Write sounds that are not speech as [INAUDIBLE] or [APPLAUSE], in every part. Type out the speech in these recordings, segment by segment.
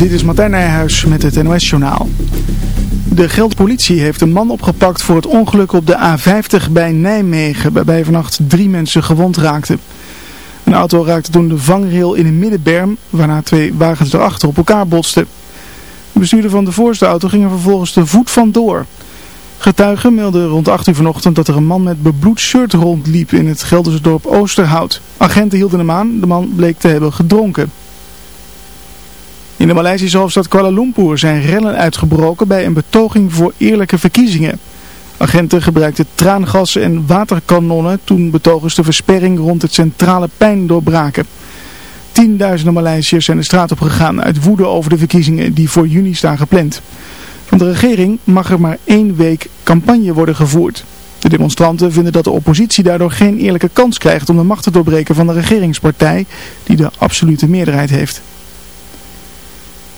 Dit is Martijn Nijhuis met het NOS-journaal. De Geldpolitie heeft een man opgepakt voor het ongeluk op de A50 bij Nijmegen, waarbij vannacht drie mensen gewond raakten. Een auto raakte toen de vangrail in een middenberm, waarna twee wagens erachter op elkaar botsten. De bestuurder van de voorste auto ging er vervolgens de voet vandoor. Getuigen meldden rond 8 uur vanochtend dat er een man met bebloed shirt rondliep in het Gelderse dorp Oosterhout. Agenten hielden hem aan, de man bleek te hebben gedronken. In de Maleisische hoofdstad Kuala Lumpur zijn rellen uitgebroken bij een betoging voor eerlijke verkiezingen. Agenten gebruikten traangas en waterkanonnen toen betogers de versperring rond het centrale pijn doorbraken. Tienduizenden Maleisiërs zijn de straat op gegaan uit woede over de verkiezingen die voor juni staan gepland. Van de regering mag er maar één week campagne worden gevoerd. De demonstranten vinden dat de oppositie daardoor geen eerlijke kans krijgt om de macht te doorbreken van de regeringspartij die de absolute meerderheid heeft.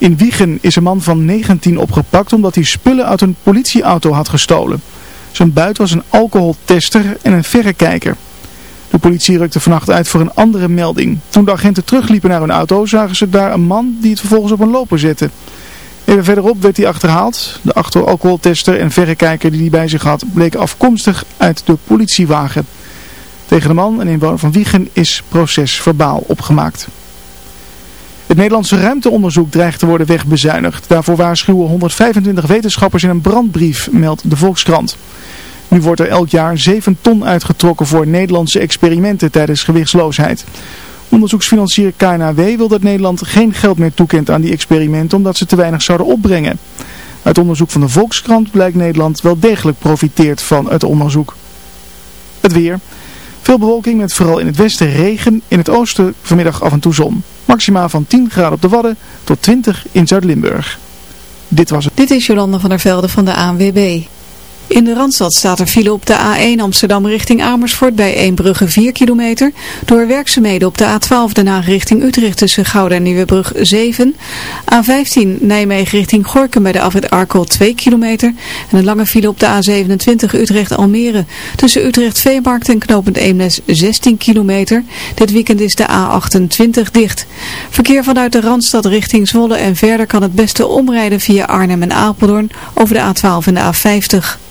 In Wiegen is een man van 19 opgepakt omdat hij spullen uit een politieauto had gestolen. Zijn buit was een alcoholtester en een verrekijker. De politie rukte vannacht uit voor een andere melding. Toen de agenten terugliepen naar hun auto zagen ze daar een man die het vervolgens op een loper zette. Even verderop werd hij achterhaald. De achter alcoholtester en verrekijker die hij bij zich had bleken afkomstig uit de politiewagen. Tegen de man, een inwoner van Wiegen, is procesverbaal opgemaakt. Het Nederlandse ruimteonderzoek dreigt te worden wegbezuinigd. Daarvoor waarschuwen 125 wetenschappers in een brandbrief, meldt de Volkskrant. Nu wordt er elk jaar 7 ton uitgetrokken voor Nederlandse experimenten tijdens gewichtsloosheid. Onderzoeksfinancier KNAW wil dat Nederland geen geld meer toekent aan die experimenten omdat ze te weinig zouden opbrengen. Uit onderzoek van de Volkskrant blijkt Nederland wel degelijk profiteert van het onderzoek. Het weer. Veel bewolking met vooral in het westen regen, in het oosten vanmiddag af en toe zon. Maximaal van 10 graden op de Wadden tot 20 in Zuid-Limburg. Dit was het. Dit is Jolanda van der Velde van de ANWB. In de Randstad staat er file op de A1 Amsterdam richting Amersfoort bij Eembrugge 4 kilometer. Door werkzaamheden op de A12 Den Haag richting Utrecht tussen Gouda en Nieuwebrug 7. A15 Nijmegen richting Gorkum bij de afrit Arkel 2 kilometer. En een lange file op de A27 Utrecht Almere tussen Utrecht Veemarkt en Knopend Eemnes 16 kilometer. Dit weekend is de A28 dicht. Verkeer vanuit de Randstad richting Zwolle en verder kan het beste omrijden via Arnhem en Apeldoorn over de A12 en de A50.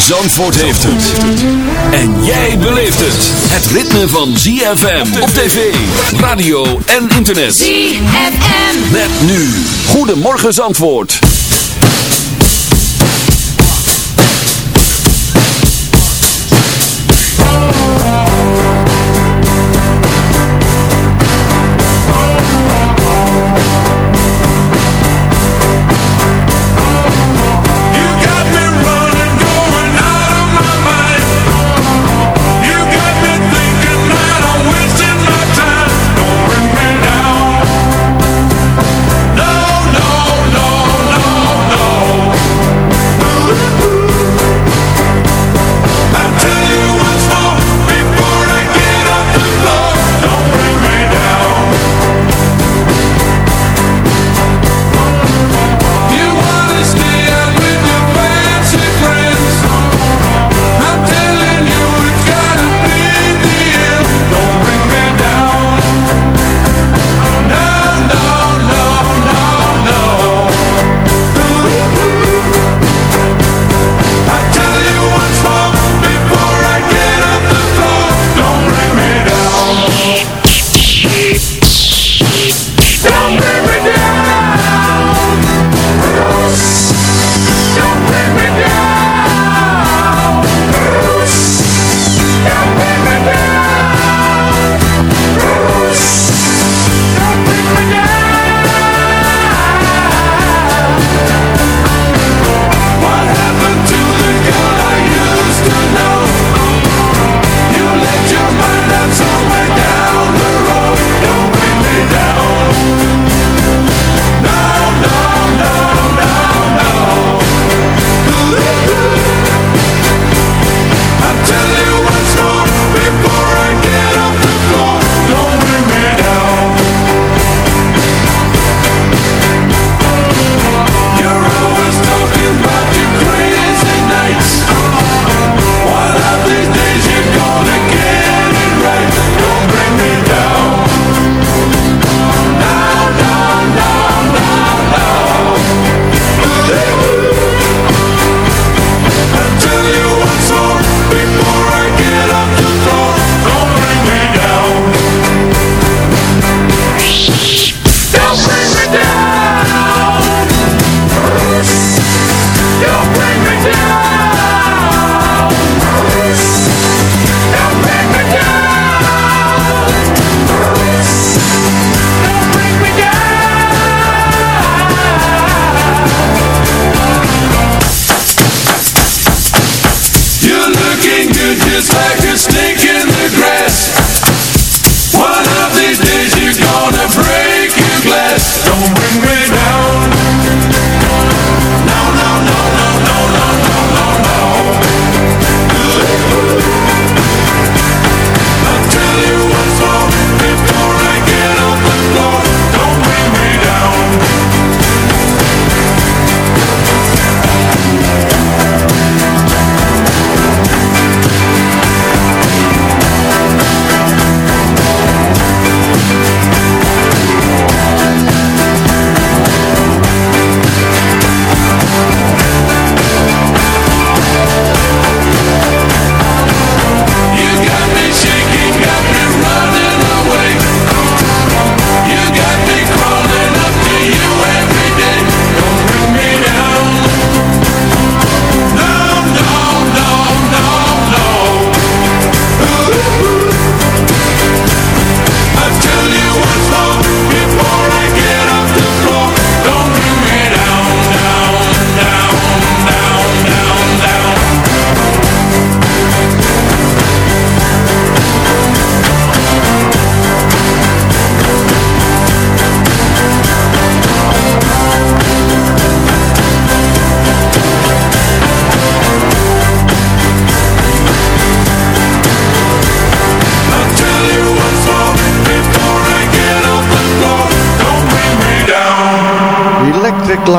Zandvoort heeft het. En jij beleeft het. Het ritme van ZFM op tv, radio en internet. ZFM. Met nu. Goedemorgen Zandvoort.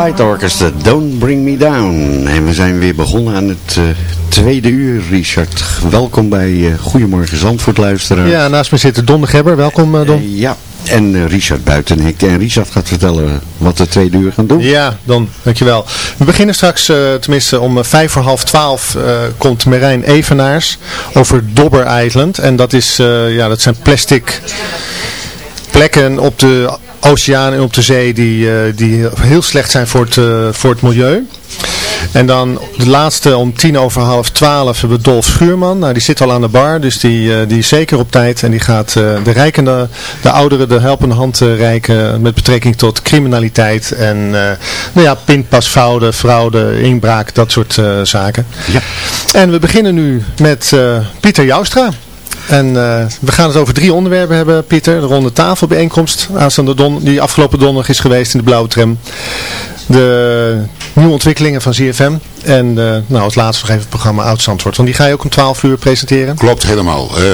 Light Orchestra, Don't Bring Me Down. En we zijn weer begonnen aan het eh, tweede uur, Richard. Welkom bij uh, Goedemorgen Zandvoort, luisteraar. Ja, naast me zit Don de Gebber. Welkom, uh, Don. ja, en Richard Buitenhek. En Richard gaat vertellen wat de tweede uur gaan doen. Ja, Don, dankjewel. We beginnen straks, tenminste om vijf voor half twaalf, komt Merijn Evenaars over Dobber Island. En dat, is, ja, dat zijn plastic plekken op de oceaan en op de zee die, uh, die heel slecht zijn voor het, uh, voor het milieu. En dan de laatste om tien over half twaalf hebben we Dolf Schuurman. Nou, die zit al aan de bar, dus die, uh, die is zeker op tijd. En die gaat de rijkende, de ouderen de helpende hand reiken met betrekking tot criminaliteit. En nou ja, pinpasfouten, fraude, inbraak, dat soort zaken. Ja. En we beginnen nu met Pieter Joustra. En uh, we gaan het over drie onderwerpen hebben, Pieter. De ronde tafelbijeenkomst, aanstaande don die afgelopen donderdag is geweest in de blauwe tram. De nieuwe ontwikkelingen van ZFM. En uh, nou, als laatste nog even het programma Oud-Zandvoort. Want die ga je ook om 12 uur presenteren. Klopt, helemaal. Uh,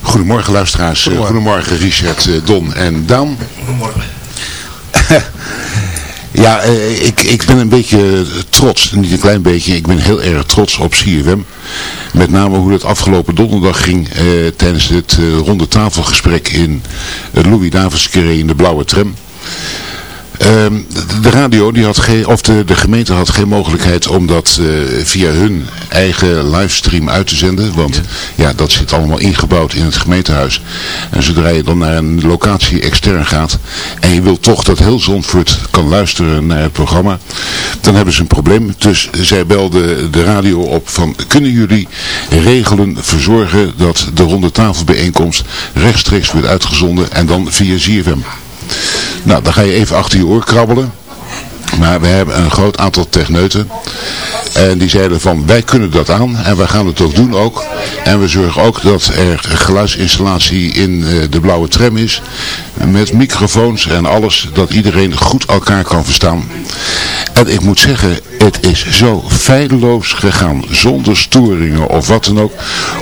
goedemorgen luisteraars. Goedemorgen, goedemorgen Richard, Don en Dan. Goedemorgen. [LAUGHS] Ja, ik, ik ben een beetje trots, niet een klein beetje, ik ben heel erg trots op CFM. Met name hoe het afgelopen donderdag ging eh, tijdens het uh, ronde tafelgesprek in het Louis Davids in de blauwe tram. Ehm, de radio, die had geen, of de, de gemeente had geen mogelijkheid om dat uh, via hun eigen livestream uit te zenden. Want ja. dat zit allemaal ingebouwd in het gemeentehuis. En zodra je dan naar een locatie extern gaat en je wilt toch dat heel Zandvoort kan luisteren naar het programma, dan hebben ze een probleem. Dus zij belden de radio op van kunnen jullie regelen, verzorgen dat de ronde tafelbijeenkomst rechtstreeks wordt uitgezonden en dan via ZFM. Nou, dan ga je even achter je oor krabbelen. Maar we hebben een groot aantal techneuten. En die zeiden van wij kunnen dat aan en wij gaan het ook doen ook. En we zorgen ook dat er geluidsinstallatie in eh, de blauwe tram is. Met microfoons en alles. Dat iedereen goed elkaar kan verstaan. En ik moet zeggen, het is zo feilloos gegaan. Zonder storingen of wat dan ook.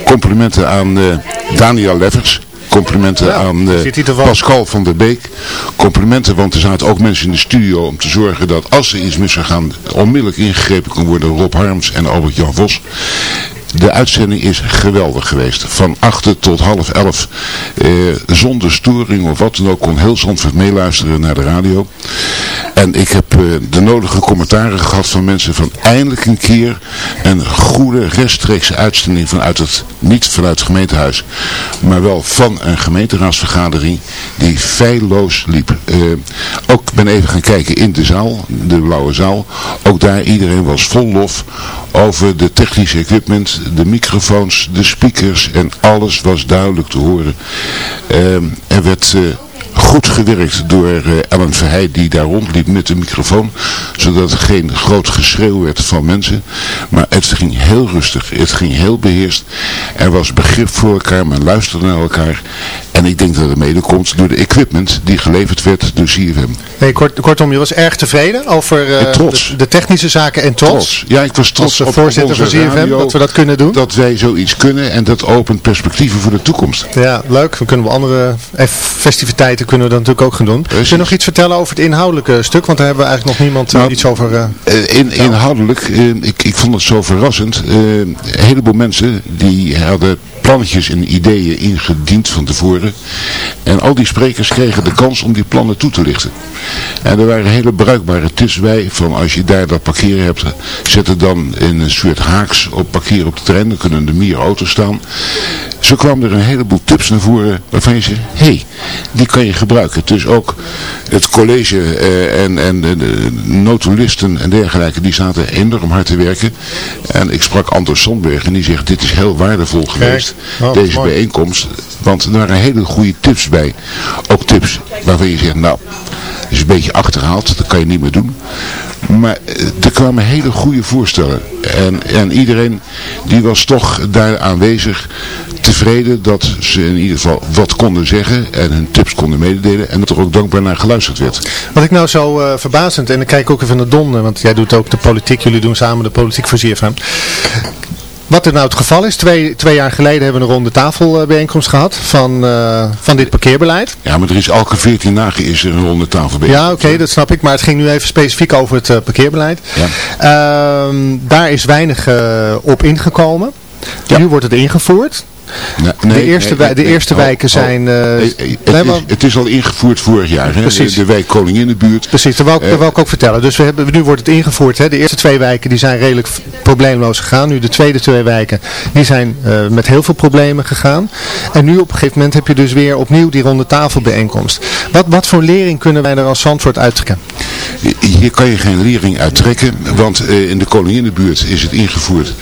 Complimenten aan uh, Daniel Leffers. Complimenten aan uh, Pascal van der Beek. Complimenten, want er zaten ook mensen in de studio om te zorgen dat als er iets mis zou gaan, onmiddellijk ingegrepen kon worden. Rob Harms en Albert-Jan Vos. De uitzending is geweldig geweest. Van 8 tot half 11. Eh, zonder storing of wat dan ook kon heel Zandvoort meeluisteren naar de radio. En ik heb eh, de nodige commentaren gehad van mensen van eindelijk een keer een goede rechtstreekse uitzending vanuit het, niet vanuit het gemeentehuis, maar wel van een gemeenteraadsvergadering die feilloos liep. Uh, ook ben even gaan kijken in de zaal, de blauwe zaal. Ook daar iedereen was vol lof over de technische equipment, de microfoons, de speakers en alles was duidelijk te horen. Uh, er werd... Goed gewerkt door uh, Ellen Verheij die daar rondliep met de microfoon. Zodat er geen groot geschreeuw werd van mensen. Maar het ging heel rustig. Het ging heel beheerst. Er was begrip voor elkaar. Men luisterde naar elkaar. En ik denk dat het mede komt door de equipment die geleverd werd door CFM. Nee, kort, kortom, je was erg tevreden over uh, de, de, technische zaken en trots. trots. Ja, ik was trots Als voorzitter van CFM dat we dat kunnen doen. Dat wij zoiets kunnen en dat opent perspectieven voor de toekomst. Ja, leuk. Dan kunnen we andere festiviteiten kunnen we dan natuurlijk ook gaan doen. Kun je nog iets vertellen over het inhoudelijke stuk? Want daar hebben we eigenlijk nog niemand nou, iets over... Uh, in, inhoudelijk, ik, ik vond het zo verrassend. een heleboel mensen die hadden plannetjes en ideeën ingediend van tevoren. En al die sprekers kregen de kans om die plannen toe te lichten. En er waren hele bruikbare tips bij van als je daar dat parkeren hebt, zet het dan in een soort haaks op parkeren op de trein. Dan kunnen er meer auto's staan. Zo kwamen er een heleboel tips naar voren waarvan je zegt, hé, hey, die kan je gebruiken. Dus ook het college eh, en, en de notulisten en dergelijke, die zaten enorm hard te werken. En ik sprak Anders Sandberg en die zegt, dit is heel waardevol geweest oh, deze bijeenkomst. Want er waren hele goede tips bij. Ook tips waarvan je zegt, nou, is een beetje achterhaald, dat kan je niet meer doen. Maar eh, er kwamen hele goede voorstellen. En, en iedereen die was toch daar aanwezig tevreden dat ze in ieder geval wat konden zeggen en hun tips konden mededelen en dat er ook dankbaar naar geluisterd werd. Wat ik nou zo uh, verbazend, en ik kijk ook even naar Don, want jij doet ook de politiek, jullie doen samen de politiek voor ZFM wat er nou het geval is, twee, twee jaar geleden hebben we een ronde tafelbijeenkomst gehad van, eh, van dit parkeerbeleid. Ja, maar er is elke 14 dagen is er een ronde tafel bij. Ja, oké, dat snap ik. Maar het ging nu even specifiek over het eh, parkeerbeleid. Ja. Ehm, daar is weinig eh, op ingekomen. Nu wordt het ingevoerd. Nee, de eerste, nee, de eerste wijken zijn... eh, Eh, eh, het, is, het is al ingevoerd vorig jaar. Hè? Precies. De, de wijk Koninginnenbuurt. Precies, dat wou, ik, Eh, dat wou ik ook vertellen. Dus we hebben, nu wordt het ingevoerd. Hè. De eerste twee wijken die zijn redelijk probleemloos gegaan. Nu de tweede twee wijken die zijn eh, met heel veel problemen gegaan. En nu op een gegeven moment heb je dus weer opnieuw die ronde tafelbijeenkomst. Wat, wat voor lering kunnen wij er als Zandvoort uittrekken? Hier kan je geen lering uit trekken, want eh, in de Koninginnenbuurt is het ingevoerd.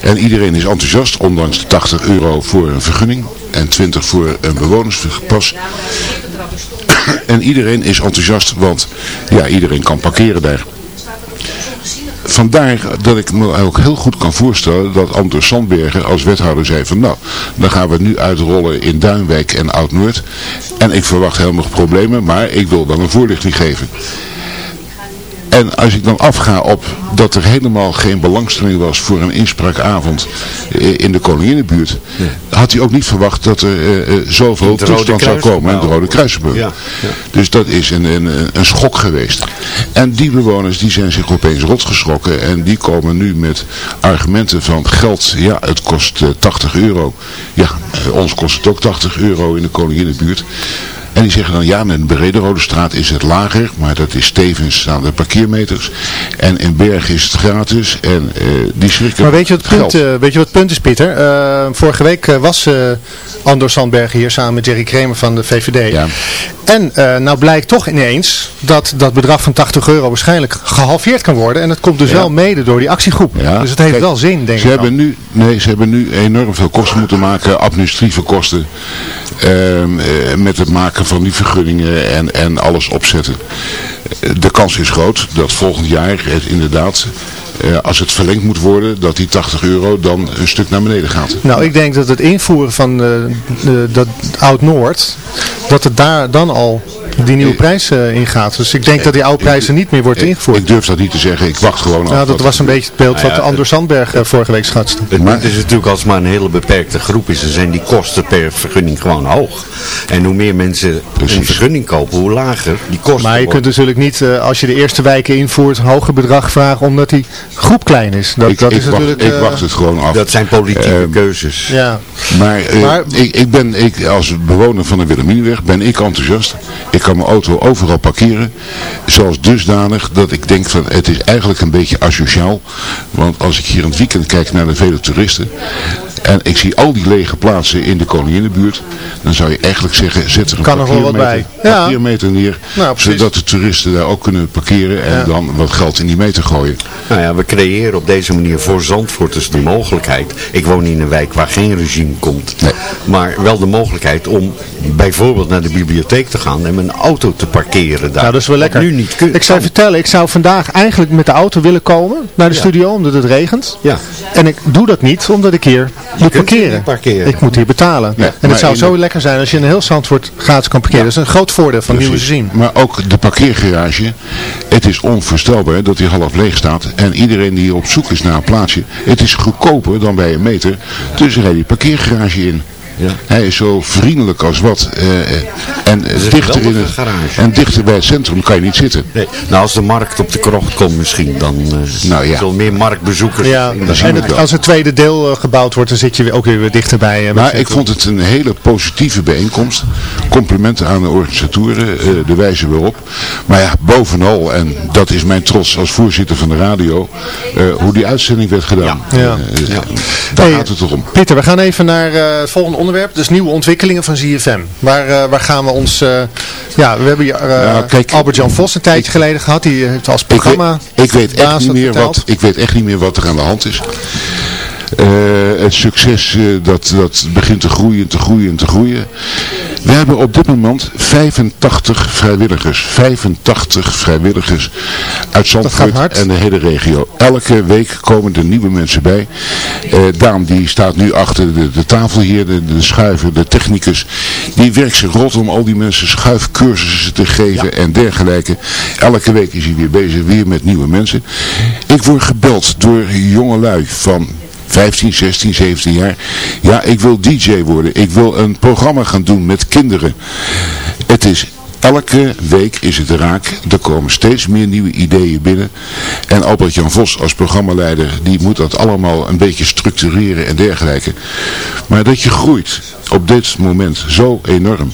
En iedereen is enthousiast, ondanks de 80 euro voor een vergunning en 20 voor een bewonerspas. [COUGHS] En iedereen is enthousiast, want ja, iedereen kan parkeren daar. Vandaar dat ik me ook heel goed kan voorstellen dat Anders Sandbergen als wethouder zei van nou, dan gaan we nu uitrollen in Duinwijk en Oud-Noord. En ik verwacht helemaal problemen, maar ik wil dan een voorlichting geven. En als ik dan afga op dat er helemaal geen belangstelling was voor een inspraakavond eh, in de Koninginnenbuurt, had hij ook niet verwacht dat er eh, eh, zoveel toestand zou komen in de Rode Kruisenburg. Ja, ja. Dus dat is een, een, een schok geweest. En die bewoners die zijn zich opeens rotgeschrokken en die komen nu met argumenten van geld, ja het kost eh, 80 euro. Ja, ons kost het ook 80 euro in de Koninginnenbuurt. En die zeggen dan, ja, met de straat is het lager, maar dat is tevens aan de parkeermeters. En in Berg is het gratis en eh, die schrikken Maar weet je wat het punt, eh, weet je wat punt is, Pieter? Eh, vorige week was Andor Sandbergen hier samen met Jerry Kramer van de VVD. Ja. En nou blijkt toch ineens dat dat bedrag van 80 euro waarschijnlijk gehalveerd kan worden. En dat komt dus Ja. wel mede door die actiegroep. Ja. Dus het heeft Kijk, wel zin, denk ze ik. hebben dan. nu, Nee, ze hebben nu enorm veel kosten moeten maken, administratieve kosten. ehm, eh, met het maken van die vergunningen en, en alles opzetten. Eh, De kans is groot dat volgend jaar inderdaad, eh, als het verlengd moet worden, dat die 80 euro dan een stuk naar beneden gaat. Nou, ik denk dat het invoeren van eh, dat Oud-Noord, dat het daar dan al die nieuwe prijs eh, ingaat. Dus ik denk dat die oude prijs er niet meer wordt Ik, ingevoerd. ik durf dat niet te zeggen, ik wacht gewoon af. Nou, dat was een beetje het beeld Nou wat Anders Sandberg eh, vorige week schatste. Het is natuurlijk als het maar een hele beperkte groep is, dan zijn die kosten per vergunning gewoon hoog. En hoe meer mensen een Precies. vergunning kopen, hoe lager die kosten Maar je kunt worden. natuurlijk niet, eh, als je de eerste wijken invoert, een hoger bedrag vragen omdat die groep klein is. Dat, ik, dat ik is wacht, natuurlijk... ik eh, wacht het gewoon af. Dat zijn politieke Ehm, keuzes. Ja, Maar, eh, Maar- ik, ik ben, ik, als bewoner van de Wilhelminenweg ben ik enthousiast. Ik kan mijn auto overal parkeren. Zoals dusdanig dat ik denk van het is eigenlijk een beetje asociaal. Want als ik hier in het weekend kijk naar de vele toeristen. En ik zie al die lege plaatsen in de Koninginnenbuurt. Dan zou je eigenlijk zeggen zet er een Kan er wel wat parkeermeter, bij. Ja. parkeermeter neer. Nou, zodat de toeristen daar ook kunnen parkeren. En Ja. dan wat geld in die meter gooien. Nou ja, we creëren op deze manier voor Zandvoorters de mogelijkheid. Ik woon in een wijk waar geen regime komt. Nee. Maar wel de mogelijkheid om bijvoorbeeld naar de bibliotheek te gaan en mijn auto te parkeren daar. nou, dat is wel lekker. nu niet kun- ik zou vertellen, ik zou vandaag eigenlijk met de auto willen komen naar de studio, omdat het regent. Ja. En ik doe dat niet, omdat ik hier moet parkeren. parkeren. Ik moet hier betalen. Ja, en het zou zo de- lekker zijn als je in een heel Zandvoort gratis kan parkeren. Dat is een groot voordeel van nieuwe Precies. zien. Maar ook de parkeergarage. Het is onvoorstelbaar dat die half leeg staat. En iedereen die op zoek is naar een plaatsje. Het is goedkoper dan bij een meter. Dus rijdt die parkeergarage in. Ja. Hij is zo vriendelijk als wat. eh, eh, en, dichter in het, garage. en dichter bij het centrum kan je niet zitten. Nee. Nou, als de markt op de krocht komt misschien, dan eh Nou ja. meer marktbezoekers Ja, in de zien en als het tweede deel gebouwd wordt, dan zit je weer- ook weer dichterbij. Maar ik vond het een hele positieve bijeenkomst. Complimenten aan de organisatoren, eh, de wijze waarop. Maar ja, bovenal, en dat is mijn trots als voorzitter van de radio, eh, hoe die uitzending werd gedaan. Ja. Ja. Daar Hey, gaat het toch om. Pieter, we gaan even naar eh, het volgende onderwerp. Dus nieuwe ontwikkelingen van ZFM. Waar, eh, waar gaan we ons... eh, ja, we hebben eh, kijk, Albert-Jan Vos een tijdje geleden gehad. Die heeft als Ik weet, programma... ik, weet echt niet meer verteld. wat, ik weet echt niet meer wat er aan de hand is. Het succes dat, dat begint te groeien, te groeien, te groeien. We hebben op dit moment 85 vrijwilligers. 85 vrijwilligers uit Zandvoort en de hele regio. Elke week komen er nieuwe mensen bij. Eh, Daan die staat nu achter de, de tafel hier, de, de schuiver, de technicus. Die werkt zich rot om al die mensen schuifcursussen te geven en dergelijke. Elke week is hij weer bezig, weer met nieuwe mensen. Ik word gebeld door jongelui van 15, 16, 17 jaar. Ja, ik wil DJ worden. Ik wil een programma gaan doen met kinderen. Het is Elke week is het raak. Er komen steeds meer nieuwe ideeën binnen. En Albert-Jan Vos als programmaleider, die moet dat allemaal een beetje structureren en dergelijke. Maar dat je groeit op dit moment zo enorm,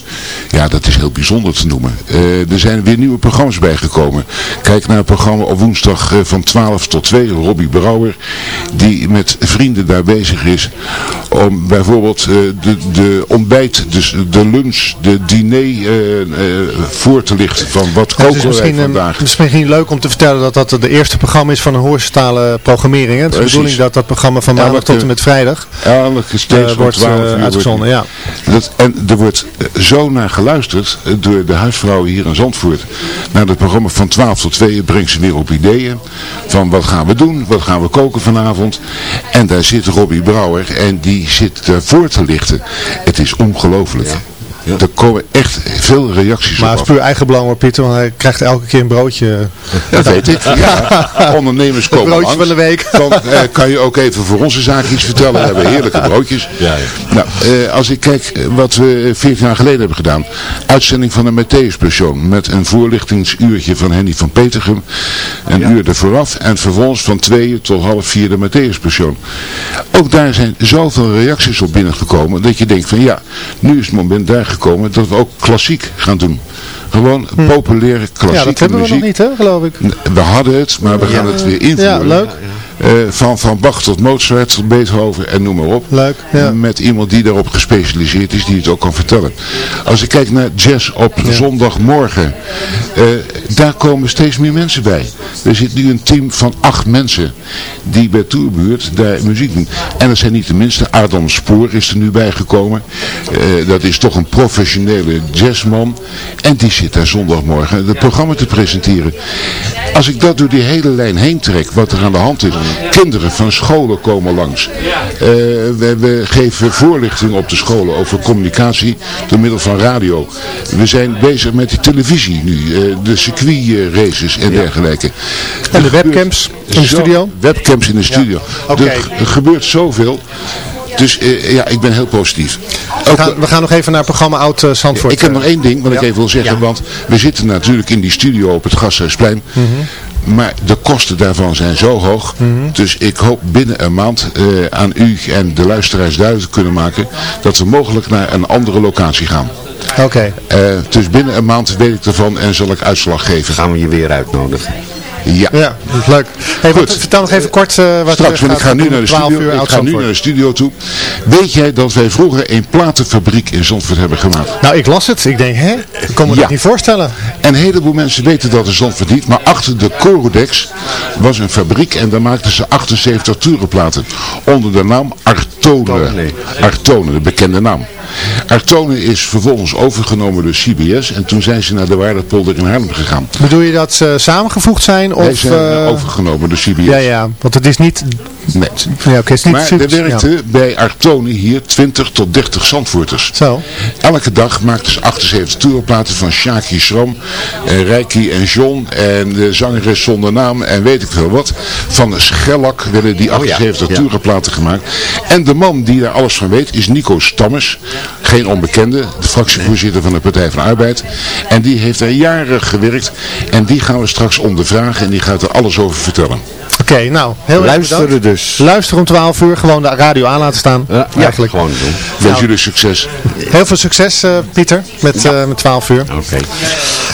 ja, dat is heel bijzonder te noemen. Eh, er zijn weer nieuwe programma's bijgekomen. Kijk naar het programma op woensdag eh, van 12 tot 2, Robbie Brouwer, die met vrienden daar bezig is om bijvoorbeeld eh, de, de ontbijt, dus de lunch, de diner voor te lichten van wat Ja, het koken is wij misschien, eh, vandaag. misschien leuk om te vertellen dat dat de eerste programma is van een horizontale programmering. hè. Het is de bedoeling dat dat programma van maandag Elke- tot en met vrijdag Elke steeds van wordt 12 eh, uitgezonden. Ja. Dat, en er wordt zo naar geluisterd door de huisvrouwen hier in Zandvoort. Naar het programma van 12 tot 2 brengt ze weer op ideeën. Van wat gaan we doen, wat gaan we koken vanavond. En daar zit Robbie Brouwer en die zit daarvoor te lichten. Het is ongelooflijk. Er komen echt veel reacties Maar op het af. is puur eigen belang hoor Pieter, want hij krijgt elke keer een broodje. [LAUGHS] Dat weet ik. Ja, [LAUGHS] ondernemers komen broodje langs. van de week. Dan eh, kan je ook even voor onze zaak iets vertellen. We hebben heerlijke broodjes. [LAUGHS] Nou, eh, als ik kijk eh, wat we 14 jaar geleden hebben gedaan. Uitzending van de Matthäus-persoon. Met een voorlichtingsuurtje van Henny van Petergem. Een uur er vooraf. En vervolgens van tweeën tot half vier de Matthäus-persoon. Ook daar zijn zoveel reacties op binnengekomen. Dat je denkt van ja, nu is het moment daar gekomen dat we ook klassiek gaan doen. Gewoon populaire klassieke Hm. Ja, dat hebben we muziek. nog niet hè, geloof ik. We hadden het, maar we gaan het weer invoeren. Ja, leuk. Eh, van, van Bach tot Mozart tot Beethoven en noem maar op. Leuk, ja. Met iemand die daarop gespecialiseerd is, die het ook kan vertellen. Als ik kijk naar jazz op zondagmorgen, eh, daar komen steeds meer mensen bij. Er zit nu een team van acht mensen die bij Tourbuurt daar muziek doen. En dat zijn niet de minste. Adam Spoor is er nu bijgekomen. Eh, dat is toch een professionele jazzman. En die zit daar zondagmorgen het programma te presenteren. Als ik dat door die hele lijn heen trek, wat er aan de hand is. Kinderen van scholen komen langs. Eh, we, we geven voorlichting op de scholen over communicatie door middel van radio. We zijn bezig met die televisie nu. eh, de circuitraces en dergelijke. En de webcams in de studio? Webcams in de studio. Er, er gebeurt zoveel. Dus eh, ja, ik ben heel positief. We gaan, we gaan nog even naar het programma Oud eh, Zandvoort. ik heb nog één ding wat ik even wil zeggen, want we zitten natuurlijk in die studio op het Gasthuisplein. Mhm. Maar de kosten daarvan zijn zo hoog. Dus ik hoop binnen een maand eh, aan u en de luisteraars duidelijk te kunnen maken dat we mogelijk naar een andere locatie gaan. Oké. Eh, dus binnen een maand weet ik ervan en zal ik uitslag geven. Gaan we je weer uitnodigen. Ja. Ja, leuk. Hey, wat, Goed. vertel nog even kort eh, wat Straks, er want ik ga nu naar de om 12 studio. Ik ga nu naar de studio toe. Weet jij dat wij vroeger een platenfabriek in Zandvoort hebben gemaakt? Nou, ik las het. Ik denk, hè? Ik kon me Ja. dat niet voorstellen. En een heleboel mensen weten dat in Zandvoort niet. Maar achter de Corodex was een fabriek en daar maakten ze 78 tourenplaten. Onder de naam Artone. Artone, de bekende naam. Artone is vervolgens overgenomen door CBS en toen zijn ze naar de Waardepolder in Haarlem gegaan. Bedoel je dat ze samengevoegd zijn? Of, zijn eh, overgenomen door CBS. ja, ja. Want het is niet... Nee. Ja, oké, het is niet Maar er werkten bij Artone hier 20 tot 30 Zandvoorters. Zo. Elke dag maakten ze 78 tourplaten van Shaki Schram, en Reiki en John en de zangeres zonder naam en weet ik veel wat. Van Schellak werden die 78 ja. tourplaten gemaakt. En de man die daar alles van weet is Nico Stammers, geen onbekende, de fractievoorzitter van de Partij van de Arbeid. En die heeft er jaren gewerkt en die gaan we straks ondervragen en die gaat er alles over vertellen. Oké, nou, heel erg Luisteren dus. Luister om 12 uur, gewoon de radio aan laten staan. Ja, Eigenlijk. gewoon doen. Wens jullie succes. Heel veel succes, eh, Pieter, met, eh, met 12 uur. Oké.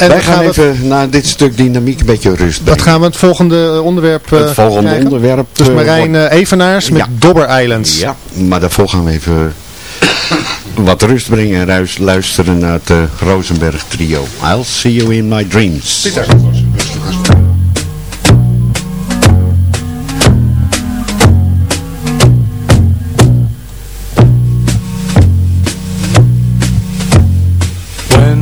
En Wij gaan we- even naar dit stuk dynamiek een beetje rust Wat gaan we het volgende onderwerp eh, Het volgende krijgen? onderwerp, Dus eh, Marijn eh, Evenaars met Ja. Dobber Islands. Ja, maar daarvoor gaan we even [COUGHS] wat rust brengen en luisteren naar het eh, Rosenberg trio. I'll see you in my dreams. When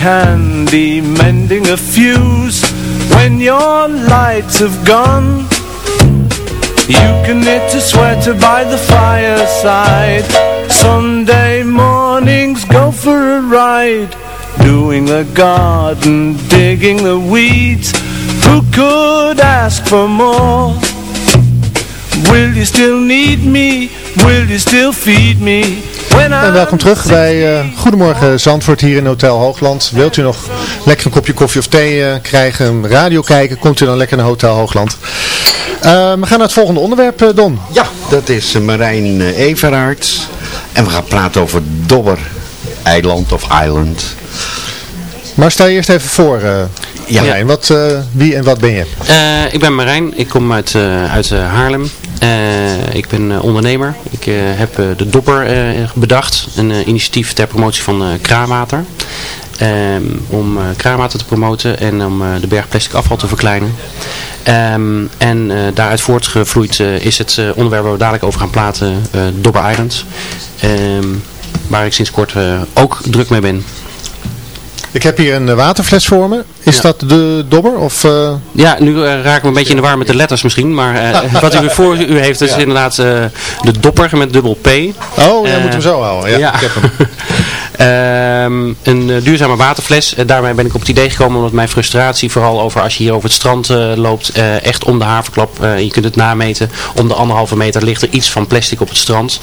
Handy mending a fuse When your lights have gone You can knit a sweater by the fireside Sunday mornings go for a ride Doing the garden, digging the weeds Who could ask for more? Will you still need me? Will you still feed me? En welkom terug bij eh, Goedemorgen Zandvoort hier in Hotel Hoogland. Wilt u nog lekker een kopje koffie of thee eh, krijgen, radio kijken, komt u dan lekker naar Hotel Hoogland. Eh, we gaan naar het volgende onderwerp, Don. Ja, dat is Marijn Everaerts. En we gaan praten over Dobber Eiland of Island. Maar sta je eerst even voor, eh Ja. Marijn. Wat, eh, wie en wat ben je? Eh, ik ben Marijn, ik kom uit, eh, uit Haarlem. Eh, ik ben eh, ondernemer. Ik eh, heb de Dopper bedacht, een initiatief ter promotie van kraanwater. Ehm, om kraanwater te promoten en om de berg plastic afval te verkleinen. Ehm, en daaruit voortgevloeid is het onderwerp waar we dadelijk over gaan praten, Dobber Island. Ehm, waar ik sinds kort ook druk mee ben. Ik heb hier een eh, waterfles voor me. Is Ja. dat de dobber? Of, eh, Ja, nu eh, raken we een beetje in de war met de letters misschien. Maar [LAUGHS] wat u voor u heeft is inderdaad de dopper met dubbel P. Oh, jij Eh, moet hem zo houden. Ja, ja. ik heb hem. [LAUGHS] Ehm, een eh, duurzame waterfles. Eh, daarmee ben ik op het idee gekomen omdat mijn frustratie vooral over als je hier over het strand eh, loopt, echt om de haverklap, je kunt het nameten, om de anderhalve meter ligt er iets van plastic op het strand.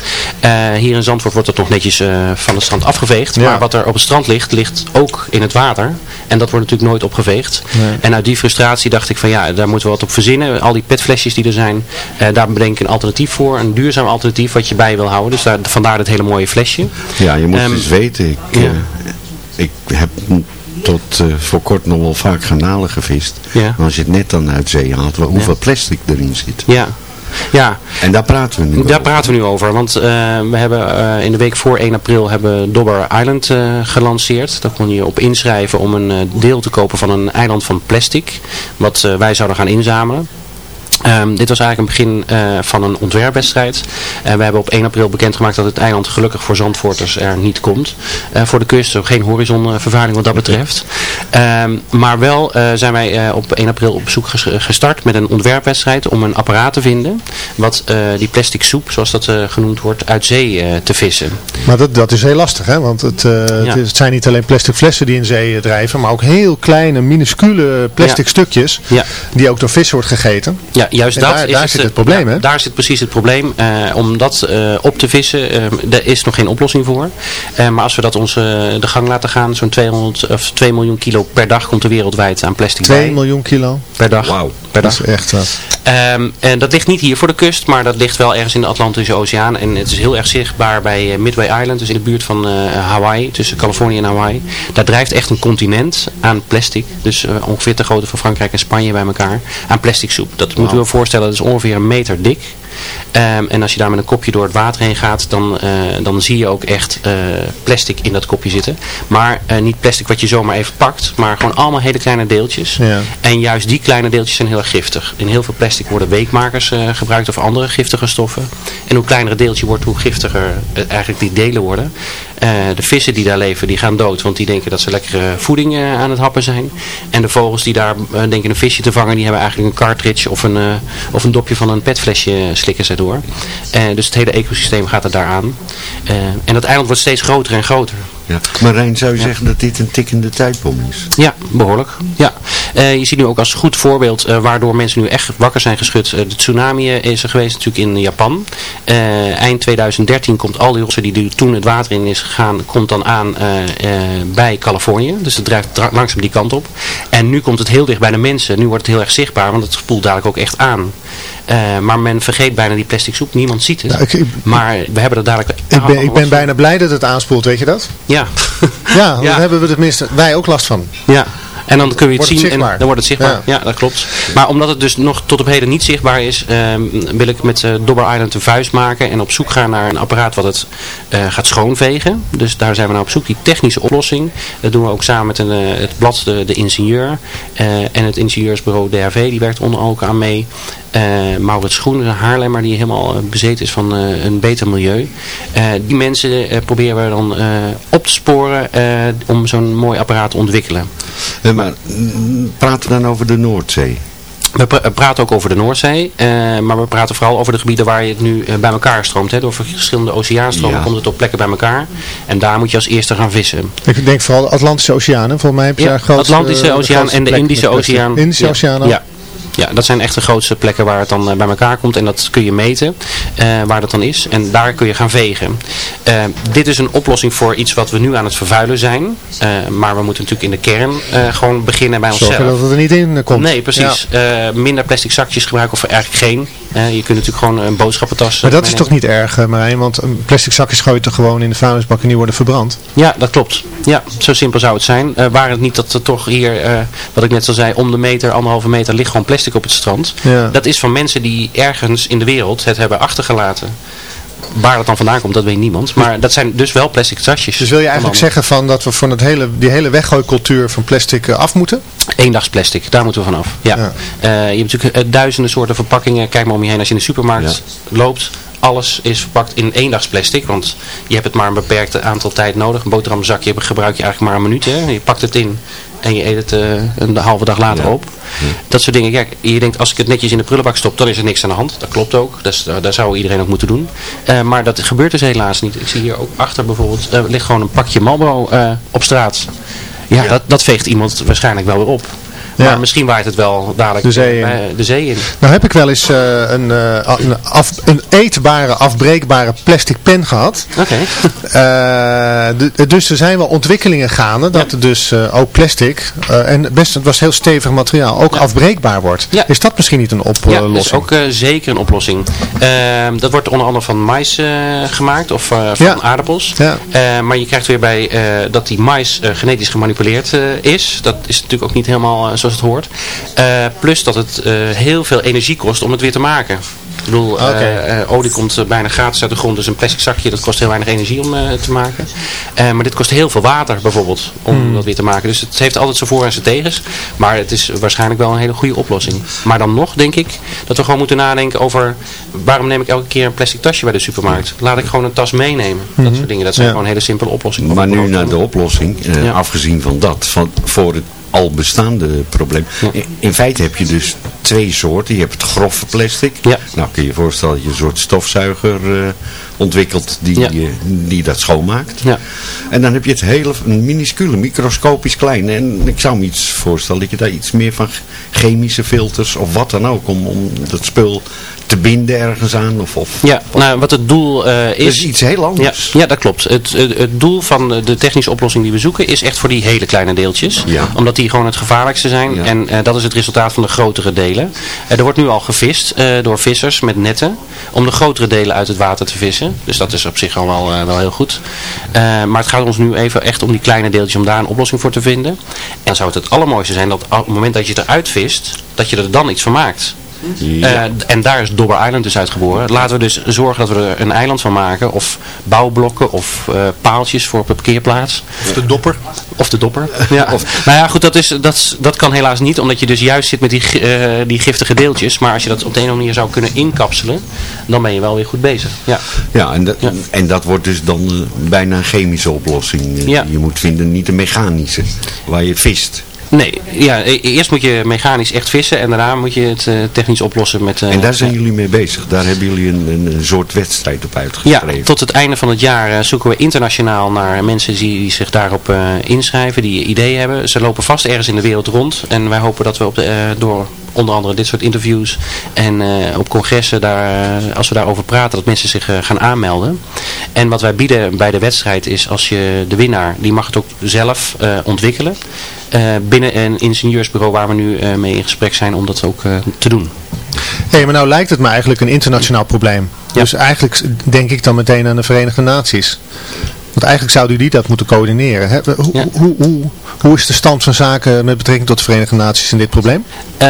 Hier in Zandvoort wordt dat nog netjes van het strand afgeveegd. Ja. Maar wat er op het strand ligt, ligt ook in het water. En dat wordt natuurlijk nooit opgeveegd. Nee. En uit die frustratie dacht ik van ja, daar moeten we wat op verzinnen. Al die petflesjes die er zijn, daar bedenk ik een alternatief voor. Een duurzaam alternatief wat je bij wil houden. Dus daar, vandaar dat hele mooie flesje. Ja, je moet eens weten. Ik, ja. eh, ik heb tot eh, voor kort nog wel vaak garnalen gevist. Ja. Maar als je het net dan uit zee haalt, wel hoeveel plastic erin zit. Ja. Ja, En daar praten we nu daar over. praten we nu over. Want eh, we hebben in de week voor 1 april hebben Dobber Island gelanceerd. Daar kon je op inschrijven om een deel te kopen van een eiland van plastic. Wat wij zouden gaan inzamelen. Ehm, dit was eigenlijk een begin eh, van een ontwerpwedstrijd. En we hebben op 1 april bekendgemaakt dat het eiland gelukkig voor Zandvoorters er niet komt. Eh, voor de kust ook geen horizonvervuiling wat dat betreft. Ehm, maar wel eh, zijn wij eh, op 1 april op zoek ges- gestart met een ontwerpwedstrijd om een apparaat te vinden. Wat eh, die plastic soep, zoals dat eh, genoemd wordt, uit zee eh, te vissen. Maar dat, dat is heel lastig, hè? Want het, eh, het, is- het zijn niet alleen plastic flessen die in zee eh, drijven, maar ook heel kleine, minuscule plastic Ja. stukjes, Ja. die ook door vissen wordt gegeten. Ja, juist En dat daar- is daar zit eh, het probleem, ja, hè? Daar zit precies het probleem. eh, om dat eh, op te vissen, eh, daar is nog geen oplossing voor. Eh, maar als we dat ons eh, de gang laten gaan, zo'n 200 of 2 miljoen kilo per dag komt er wereldwijd aan plastic 2 bij. miljoen kilo. Per dag. Wauw. Per Dat is echt wat. Ehm, en dat ligt niet hier voor de kust, maar dat ligt wel ergens in de Atlantische Oceaan. En het is heel erg zichtbaar bij eh, Midway Island, dus in de buurt van eh, Hawaii, tussen Californië en Hawaii. Daar drijft echt een continent aan plastic, dus eh, ongeveer te grootte van Frankrijk en Spanje bij elkaar, aan plastic soep. Dat moet u wel voorstellen, dat is ongeveer een meter dik. Ehm, en als je daar met een kopje door het water heen gaat, dan, eh, dan zie je ook echt eh, plastic in dat kopje zitten. Maar eh, niet plastic wat je zomaar even pakt, maar gewoon allemaal hele kleine deeltjes. Ja. En juist die kleine deeltjes zijn heel erg giftig. In heel veel plastic worden weekmakers gebruikt of andere giftige stoffen. En hoe kleiner het deeltje wordt, hoe giftiger eigenlijk die delen worden. Eh, de vissen die daar leven, die gaan dood, want die denken dat ze lekkere voeding eh, aan het happen zijn. En de vogels die daar eh, denken een visje te vangen, die hebben eigenlijk een cartridge of een, of een dopje van een petflesje slikken ze door. Dus het hele ecosysteem gaat er daaraan. En dat eiland wordt steeds groter en groter. Ja. Marijn, zou je zeggen dat dit een tikkende tijdbom is? Ja, behoorlijk. Ja. Eh, je ziet nu ook als goed voorbeeld eh, waardoor mensen nu echt wakker zijn geschud. Eh, de tsunami is er geweest natuurlijk in Japan. eind 2013 komt al die rossen die toen het water in is gegaan, komt dan aan bij Californië. Dus het drijft langzaam die kant op. En nu komt het heel dicht bij de mensen. Nu wordt het heel erg zichtbaar, want het spoelt dadelijk ook echt aan. maar men vergeet bijna die plastic soep. Niemand ziet het. ik, maar we hebben er dadelijk... Ik ben, ik ben bijna blij dat het aanspoelt, weet je dat? Ja. ja, [LAUGHS] dan hebben we tenminste wij ook last van. Ja. En dan kun je het zien en dan wordt het zichtbaar. Ja. dat klopt. Maar omdat het dus nog tot op heden niet zichtbaar is, ehm, wil ik met uh, Dobber Island een vuist maken en op zoek gaan naar een apparaat wat het uh, gaat schoonvegen. Dus daar zijn we naar op zoek. Die technische oplossing, dat doen we ook samen met een, uh, het blad De, de Ingenieur en het ingenieursbureau DHV, die werkt onder ook aan mee. Uh, Maurits Schoen, een Haarlemmer die helemaal uh, bezeten is van uh, een beter milieu. die mensen proberen we dan op te sporen om zo'n mooi apparaat te ontwikkelen. maar mm, praten we dan over de Noordzee? We praten ook over de Noordzee, maar we praten vooral over de gebieden waar je het nu bij elkaar stroomt. Hè. Door verschillende oceaanstromen komt het op plekken bij elkaar. En daar moet je als eerste gaan vissen. Ik denk vooral de Atlantische Oceaan. Volgens mij heb je ja, groot, Atlantische Oceaan en de Indische Oceaan. Indische ja. Oceaan ook? Ja. Ja, dat zijn echt de grootste plekken waar het dan eh, bij elkaar komt. En dat kun je meten, uh, waar dat dan is. En daar kun je gaan vegen. Uh, dit is een oplossing voor iets wat we nu aan het vervuilen zijn. Maar we moeten natuurlijk in de kern gewoon beginnen bij onszelf. Zorgen dat het er niet in komt. Nee, precies. Ja. minder plastic zakjes gebruiken of eigenlijk geen. Je kunt natuurlijk gewoon een boodschappentas... Maar dat is toch niet erg, Marijn? Want plastic zakjes gooi je gewoon in de vuilnisbak en die worden verbrand? Ja, dat klopt. Ja, zo simpel zou het zijn. waar het niet dat er toch hier, wat ik net al zei, om de meter, anderhalve meter ligt gewoon plastic op het strand. Ja. Dat is van mensen die ergens in de wereld het hebben achtergelaten. Waar dat dan vandaan komt, dat weet niemand. Maar dat zijn dus wel plastic tasjes. Dus wil je eigenlijk zeggen van dat we van het hele, die hele weggooicultuur van plastic af moeten? Eendags plastic, daar moeten we vanaf. Ja. ja. Uh, je hebt natuurlijk duizenden soorten verpakkingen. Kijk maar om je heen als je in de supermarkt ja. loopt alles is verpakt in eendags plastic. Want je hebt het maar een beperkt aantal tijd nodig. Een boterhamzakje gebruik je eigenlijk maar een minuut. Hè? Je pakt het in en je eet het uh, een halve dag later Ja. op. Dat soort dingen. Kijk, je denkt als ik het netjes in de prullenbak stop, dan is er niks aan de hand. Dat klopt ook. Dat, is, daar zou iedereen ook moeten doen. Uh, maar dat gebeurt dus helaas niet. Ik zie hier ook achter bijvoorbeeld, er ligt gewoon een pakje Marlboro op straat. Ja, Dat, dat veegt iemand waarschijnlijk wel weer op. Maar Ja. misschien waait het wel dadelijk De zee in. de zee in. Nou heb ik wel eens eh, een, eh, een, af, een eetbare, afbreekbare plastic pen gehad. Oké. Eh, dus er zijn wel ontwikkelingen gaande dat er dus ook plastic, en best, het was heel stevig materiaal, ook afbreekbaar wordt. Ja. Is dat misschien niet een Ja, oplossing? dat is ook zeker een oplossing. Ehm, dat wordt onder andere van mais gemaakt of van Ja. aardappels. Ja. Maar je krijgt weer bij dat die mais genetisch gemanipuleerd is. Dat is natuurlijk ook niet helemaal eh, zoals het hoort. Eh, plus dat het eh, heel veel energie kost om het weer te maken. Ik bedoel, eh, olie komt bijna gratis uit de grond. Dus een plastic zakje, dat kost heel weinig energie om eh, te maken. Eh, maar dit kost heel veel water bijvoorbeeld om Hmm. dat weer te maken. Dus het heeft altijd zijn voor- en zijn tegens. Maar het is waarschijnlijk wel een hele goede oplossing. Maar dan nog denk ik dat we gewoon moeten nadenken over... waarom neem ik elke keer een plastic tasje bij de supermarkt? Laat ik gewoon een tas meenemen. Dat soort dingen. Dat zijn Ja. gewoon hele simpele oplossingen. Maar nu naar de oplossing, eh, Ja. afgezien van dat, van, voor het al bestaande probleem. In, in feite heb je dus twee soorten. Je hebt het grove plastic. Ja. Nou kun je je voorstellen dat je een soort stofzuiger eh, ontwikkelt die, Ja. eh, die dat schoonmaakt. Ja. En dan heb je het hele, een minuscule, microscopisch klein. En ik zou me iets voorstellen dat je daar iets meer van chemische filters of wat dan ook, om, om dat spul te binden ergens aan. Of, of Ja, nou wat het doel eh, is... Dat is iets heel Ja, anders. ja, dat klopt. Het, het, het doel van de, technische oplossing die we zoeken is echt voor die hele kleine deeltjes. Ja. Omdat die gewoon het gevaarlijkste zijn. Ja. En dat is het resultaat van de grotere delen. Eh, er wordt nu al gevist eh, door vissers met netten. Om de grotere delen uit het water te vissen. Dus dat is op zich al wel, eh, wel heel goed. Maar het gaat ons nu even echt om die kleine deeltjes. Om daar een oplossing voor te vinden. En dan zou het het allermooiste zijn dat op het moment dat je het eruit vist. Dat je er dan iets van maakt. Ja. Eh, en daar is Dobber Island dus uitgeboren. Laten we dus zorgen dat we er een eiland van maken. Of bouwblokken of eh, paaltjes voor op een parkeerplaats. Of de dopper. Of de dopper. [LAUGHS] Ja. Of, nou ja, goed, dat, is, dat, dat kan helaas niet. Omdat je dus juist zit met die, eh, die giftige deeltjes. Maar als je dat op de een of andere manier zou kunnen inkapselen. Dan ben je wel weer goed bezig. Ja. Ja, en dat, Ja. en dat wordt dus dan bijna een chemische oplossing. Ja. Je moet vinden, niet een mechanische, waar je vist. Nee, ja, e- eerst moet je mechanisch echt vissen en daarna moet je het eh, technisch oplossen met... eh, En daar zijn ja. jullie mee bezig. Daar hebben jullie een, een, soort wedstrijd op Ja, uitgeschreven. tot het einde van het jaar eh, zoeken we internationaal naar mensen die, die zich daarop inschrijven, die ideeën hebben. Ze lopen vast ergens in de wereld rond en wij hopen dat we op de, door onder andere dit soort interviews en eh, op congressen, daar, eh, als we daarover praten, dat mensen zich eh, gaan aanmelden. En wat wij bieden bij de wedstrijd is als je de winnaar, die mag het ook zelf ontwikkelen. binnen een ingenieursbureau waar we nu mee in gesprek zijn om dat ook te doen. Hé, maar nou lijkt het me eigenlijk een internationaal probleem. Dus eigenlijk denk ik dan meteen aan de Verenigde Naties. Want eigenlijk zouden jullie dat moeten coördineren. Hè? Hoe, hoe, hoe, hoe is de stand van zaken met betrekking tot de Verenigde Naties in dit probleem? Eh,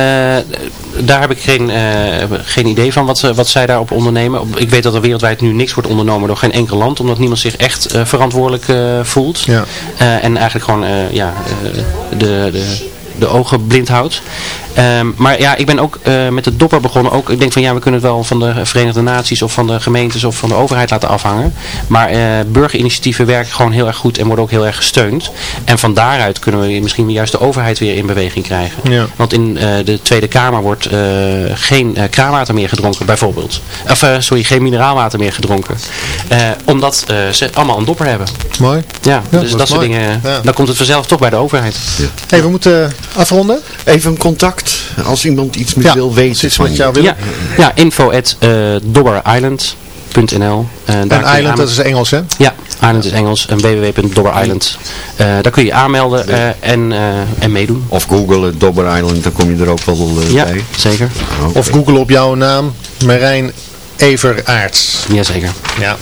daar heb ik geen, eh, geen idee van wat, wat zij daarop ondernemen. Ik weet dat er wereldwijd nu niks wordt ondernomen door geen enkel land. Omdat niemand zich echt eh, verantwoordelijk voelt. Ja. En eigenlijk gewoon ja, de, de, de ogen blind houdt. Ehm, maar ja, ik ben ook eh, met de dopper begonnen. Ook, ik denk van ja, we kunnen het wel van de Verenigde Naties of van de gemeentes of van de overheid laten afhangen. Maar eh, burgerinitiatieven werken gewoon heel erg goed en worden ook heel erg gesteund. En van daaruit kunnen we misschien juist de overheid weer in beweging krijgen. Ja. Want in eh, de Tweede Kamer wordt geen kraanwater meer gedronken bijvoorbeeld. Of sorry, geen mineraalwater meer gedronken. Omdat ze allemaal een dopper hebben. Mooi. Ja, dus dat soort dingen. Ja. Dan komt het vanzelf toch bij de overheid. Hé, we moeten afronden. Even een contact, als iemand iets meer Ja, wil weten iets van wat jou wil. Ja, ja info at eh, daar En Island, dat is Engels hè? Ja, Island is Engels en www.dobberisland. Eh daar kun je je aanmelden eh, en, eh, en meedoen. Of Google Dobber Island, dan kom je er ook wel Ja, bij. zeker. Oké. Of Google op jouw naam, Marijn Everaerts. Jazeker. Ja.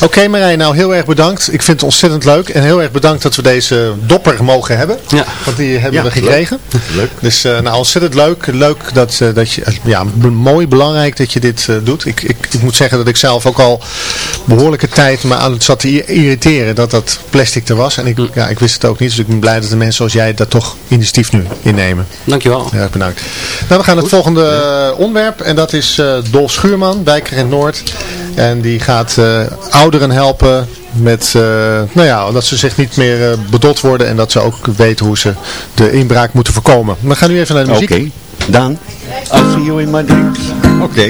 Oké Marijn, nou heel erg bedankt. Ik vind het ontzettend leuk. En heel erg bedankt dat we deze dopper mogen hebben. Ja. Want die hebben Ja, we gekregen. Leuk. Dus eh, nou, ontzettend leuk. Leuk dat, eh, dat je, ja, b- mooi, belangrijk dat je dit eh, doet. Ik, ik, ik moet zeggen dat ik zelf ook al behoorlijke tijd me aan het zat te irriteren dat dat plastic er was. En ik, ja, ik wist het ook niet. Dus ik ben blij dat de mensen zoals jij dat toch initiatief nu innemen. Dankjewel. Heel erg bedankt. Nou, we gaan naar het volgende eh, onderwerp. En dat is eh Dolf Schuurman, wijker in Noord. En die gaat eh, ouderen helpen met, eh, nou ja, dat ze zich niet meer eh, bedot worden. En dat ze ook weten hoe ze de inbraak moeten voorkomen. We gaan nu even naar de Oké, muziek. Daan. I'll see you in my. Oké.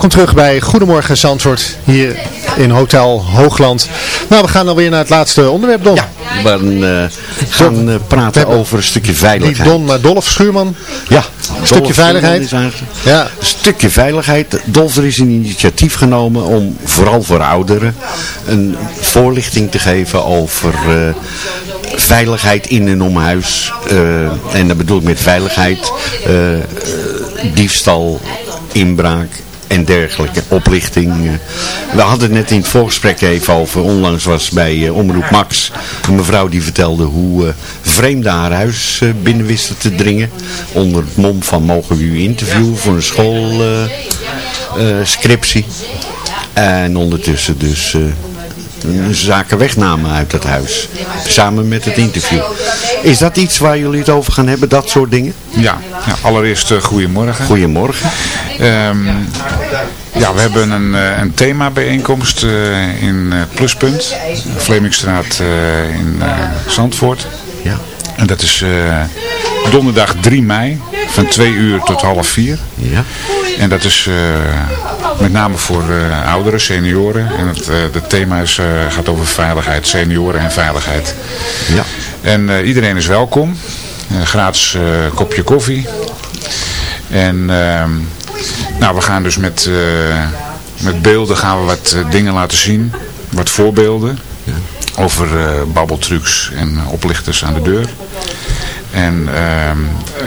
Welkom terug bij Goedemorgen Zandvoort hier in Hotel Hoogland. Nou, we gaan alweer naar het laatste onderwerp, Don. Ja, we eh, gaan eh, praten over een stukje veiligheid. Don, maar Dolf Schuurman. Ja, een stukje veiligheid. Ja. Een stukje veiligheid. Dolf, er is een initiatief genomen om vooral voor ouderen een voorlichting te geven over eh, veiligheid in en om huis. en dat bedoel ik met veiligheid, diefstal, inbraak en dergelijke, oplichting. eh. We hadden het net in het voorgesprek even over, onlangs was bij eh, Omroep Max een mevrouw die vertelde hoe uh, vreemden haar huis eh, binnen wisten te dringen. Onder het mom van mogen we u interviewen voor een schoolscriptie. en ondertussen dus eh, zaken wegnamen uit het huis. Samen met het interview. Is dat iets waar jullie het over gaan hebben, dat soort dingen? Ja, ja allereerst uh, goedemorgen. Goedemorgen. Um, ja, we hebben een, uh, een themabijeenkomst uh, in uh, Pluspunt, Vlemingstraat in Zandvoort. Ja. En dat is donderdag 3 mei, van 2 uur tot half 4. Ja. En dat is met name voor ouderen, senioren. En het, het thema is, gaat over veiligheid, senioren en veiligheid. Ja. En iedereen is welkom. Een gratis kopje koffie. En ehm, nou, we gaan dus met, uh, met beelden gaan we wat uh, dingen laten zien. Wat voorbeelden. Ja. Over uh, babbeltrucs en oplichters aan de deur. En ehm,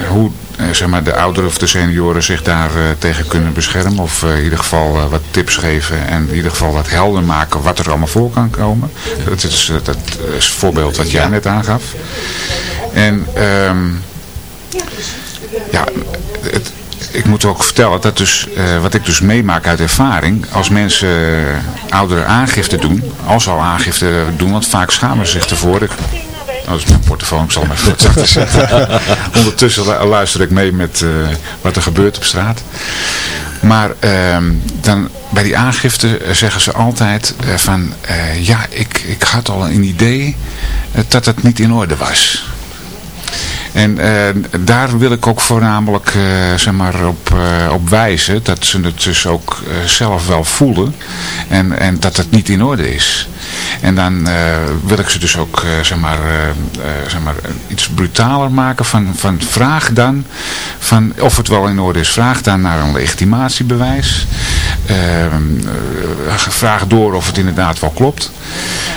hoe zeg maar, de ouderen of de senioren zich daar tegen kunnen beschermen. Of in ieder geval wat tips geven. En in ieder geval wat helder maken wat er allemaal voor kan komen. Dat is, dat is het voorbeeld wat jij net aangaf. En um, ja, het, ik moet ook vertellen dat dus, uh, wat ik dus meemaak uit ervaring, als mensen uh, ouderen aangifte doen, als ze al aangifte doen, want vaak schamen ze zich ervoor. Ik, dat is mijn portofoon, ik zal maar goed zachter zeggen. [LAUGHS] Ondertussen luister ik mee met uh, wat er gebeurt op straat. Maar ehm, dan, bij die aangifte zeggen ze altijd van, ja, ik, ik had al een idee dat het niet in orde was. En uh, daar wil ik ook voornamelijk uh, zeg maar op, uh, op wijzen dat ze het dus ook zelf wel voelen en, en dat het niet in orde is. En dan wil ik ze dus ook zeg maar, zeg maar iets brutaler maken van, van vraag dan van of het wel in orde is. Vraag dan naar een legitimatiebewijs. Ehm, vraag door of het inderdaad wel klopt.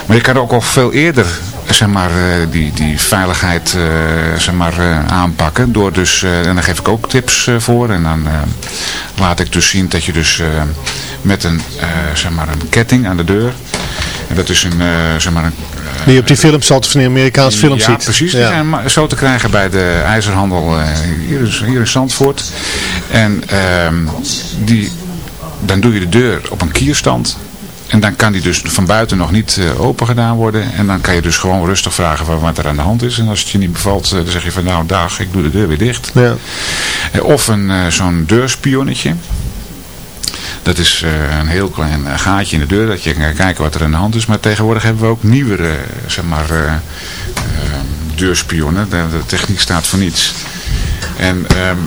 Maar je kan ook al veel eerder zeg maar, die, die veiligheid zeg maar, aanpakken. Door dus, en daar geef ik ook tips voor. En dan laat ik dus zien dat je dus met een, zeg maar een ketting aan de deur. En dat is een, zeg maar een die je op die films altijd van die Amerikaanse films ja, ziet. Precies, die zijn zo te krijgen bij de ijzerhandel hier, hier in Zandvoort. En uh, die, dan doe je de deur op een kierstand. En dan kan die dus van buiten nog niet uh, open gedaan worden. En dan kan je dus gewoon rustig vragen wat er aan de hand is. En als het je niet bevalt, uh, dan zeg je van nou dag, ik doe de deur weer dicht. Ja. Uh, of een zo'n deurspionnetje. Dat is een heel klein gaatje in de deur, dat je kan kijken wat er aan de hand is. Maar tegenwoordig hebben we ook nieuwere, zeg maar, deurspionnen. De, de techniek staat voor niets. En um,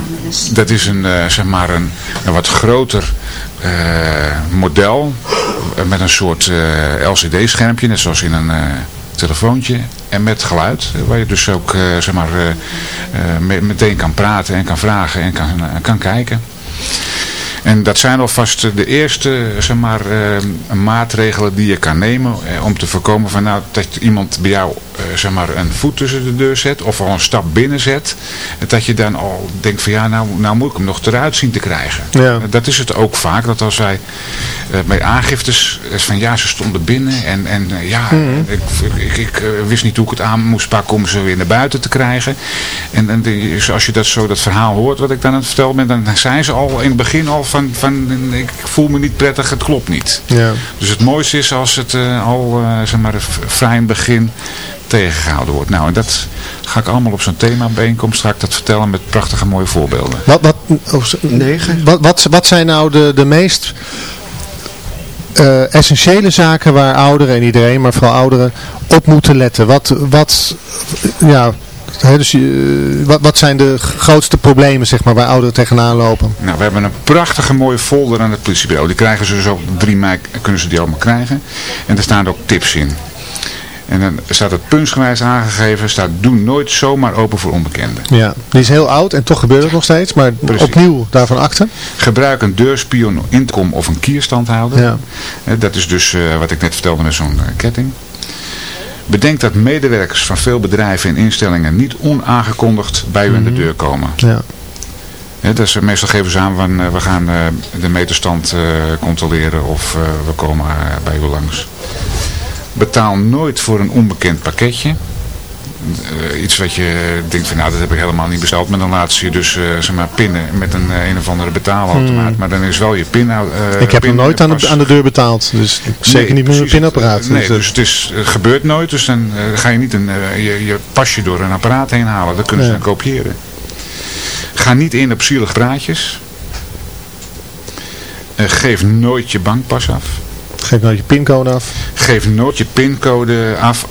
dat is een, uh, zeg maar een, een wat groter uh, model uh, met een soort LCD-schermpje, net zoals in een telefoontje en met geluid, waar je dus ook zeg maar, me meteen kan praten en kan vragen en kan, kan kijken. En dat zijn alvast de eerste zeg maar, uh, maatregelen die je kan nemen om te voorkomen van, nou, dat iemand bij jou zeg maar, een voet tussen de deur zet of al een stap binnen zet. Dat je dan al denkt van ja, nou, nou moet ik hem nog eruit zien te krijgen. Ja. Dat is het ook vaak, dat als wij bij aangiftes is van ja, ze stonden binnen en, en ja, Mhm. -hmm. ik, ik, ik wist niet hoe ik het aan moest pakken om ze weer naar buiten te krijgen. En, en als je dat zo dat verhaal hoort wat ik dan aan het vertellen ben, dan zijn ze al in het begin al van, van ik voel me niet prettig, het klopt niet. Ja. Dus het mooiste is als het uh, al uh, zeg maar, vrij in het begin tegengehouden wordt. Nou, en dat ga ik allemaal op zo'n thema bijeenkomst ik dat vertellen met prachtige mooie voorbeelden. Wat, wat, oh, wat, wat, wat zijn nou de, de meest uh, essentiële zaken waar ouderen en iedereen, maar vooral ouderen, op moeten letten? Wat, wat ja, hè, dus, eh, wat, wat zijn de grootste problemen zeg maar, waar ouderen tegenaan lopen? Nou, we hebben een prachtige mooie folder aan het politiebureau. Die krijgen ze dus op 3 mei, kunnen ze die allemaal krijgen. En er staan ook tips in. En dan staat het puntsgewijs aangegeven, staat doe nooit zomaar open voor onbekenden. Ja, die is heel oud en toch gebeurt het nog steeds, maar Precies. opnieuw daarvan akte. Gebruik een deurspion, intercom of een kierstandhouder. Ja. Dat is dus eh, wat ik net vertelde met zo'n eh, ketting. Bedenk dat medewerkers van veel bedrijven en instellingen niet onaangekondigd bij u aan de deur komen. Ja. Hè, dus eh, meestal geven ze aan, van, we gaan de meterstand controleren of we komen bij u langs. Betaal nooit voor een onbekend pakketje. Eh, iets wat je denkt van nou dat heb ik helemaal niet besteld. Maar dan laat ze je dus eh, zeg maar pinnen met een eh, een of andere betaalautomaat. Hmm. Maar dan is wel je pin. eh, ik heb nog nooit aan de, aan de deur betaald, dus zeker Nee, niet met mijn pinapparaat. Nee, Dus, dus het, is, het gebeurt nooit. Dus dan ga je niet een, je, je pasje door een apparaat heen halen. Dat kunnen ze dan kopiëren. Ga niet in op zielige praatjes. Eh, geef nooit je bankpas af. Geef nou je pincode af. Geef nooit je pincode af.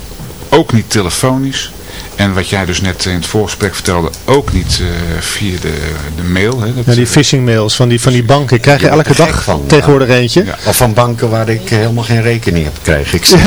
Ook niet telefonisch. En wat jij dus net in het voorgesprek vertelde, ook niet eh, via de, de mail. Hè, dat, Ja, die phishing mails van die, van die banken. Ik krijg je Ja, elke dag van, tegenwoordig eentje. Of van banken waar ik helemaal geen rekening heb, krijg ik ze. [LAUGHS]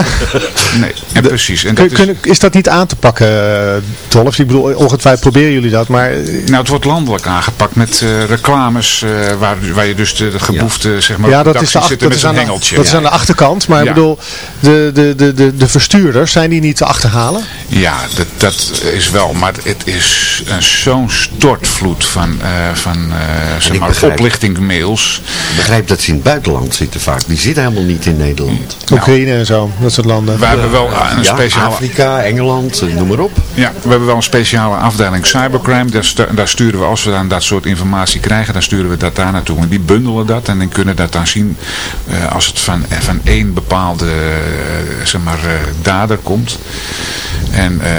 Nee, en precies. En Kun- dat is, kunnen- is dat niet aan te pakken, eh, Dolf? Ik bedoel, ongetwijfeld proberen jullie dat, maar... eh, nou, het wordt landelijk aangepakt met eh, reclames eh, waar, waar je dus de, de geboefte zeg maar, ja, dat is, de dat, met is aan de, hengeltje. dat is Ja. aan de achterkant, maar ik Ja. bedoel, de, de, de, de, de verstuurders, zijn die niet te achterhalen? Ja, dat, dat is wel. Maar het is een zo'n stortvloed van, eh, van eh, zeg ik maar, begrijp- oplichtingmails. Ik begrijp dat ze in het buitenland zitten vaak. Die zitten helemaal niet in Nederland. Oekraïne en zo, dat soort landen. We hebben wel een ja, speciale... Afrika, Engeland, eh, noem maar op. Ja, we hebben wel een speciale afdeling cybercrime. Daar, stu- daar sturen we, als we dan dat soort informatie krijgen, dan sturen we dat daar naartoe. En die bundelen dat en dan kunnen dat dan zien eh, als het van, van één bepaalde zeg maar, eh, dader komt. En eh,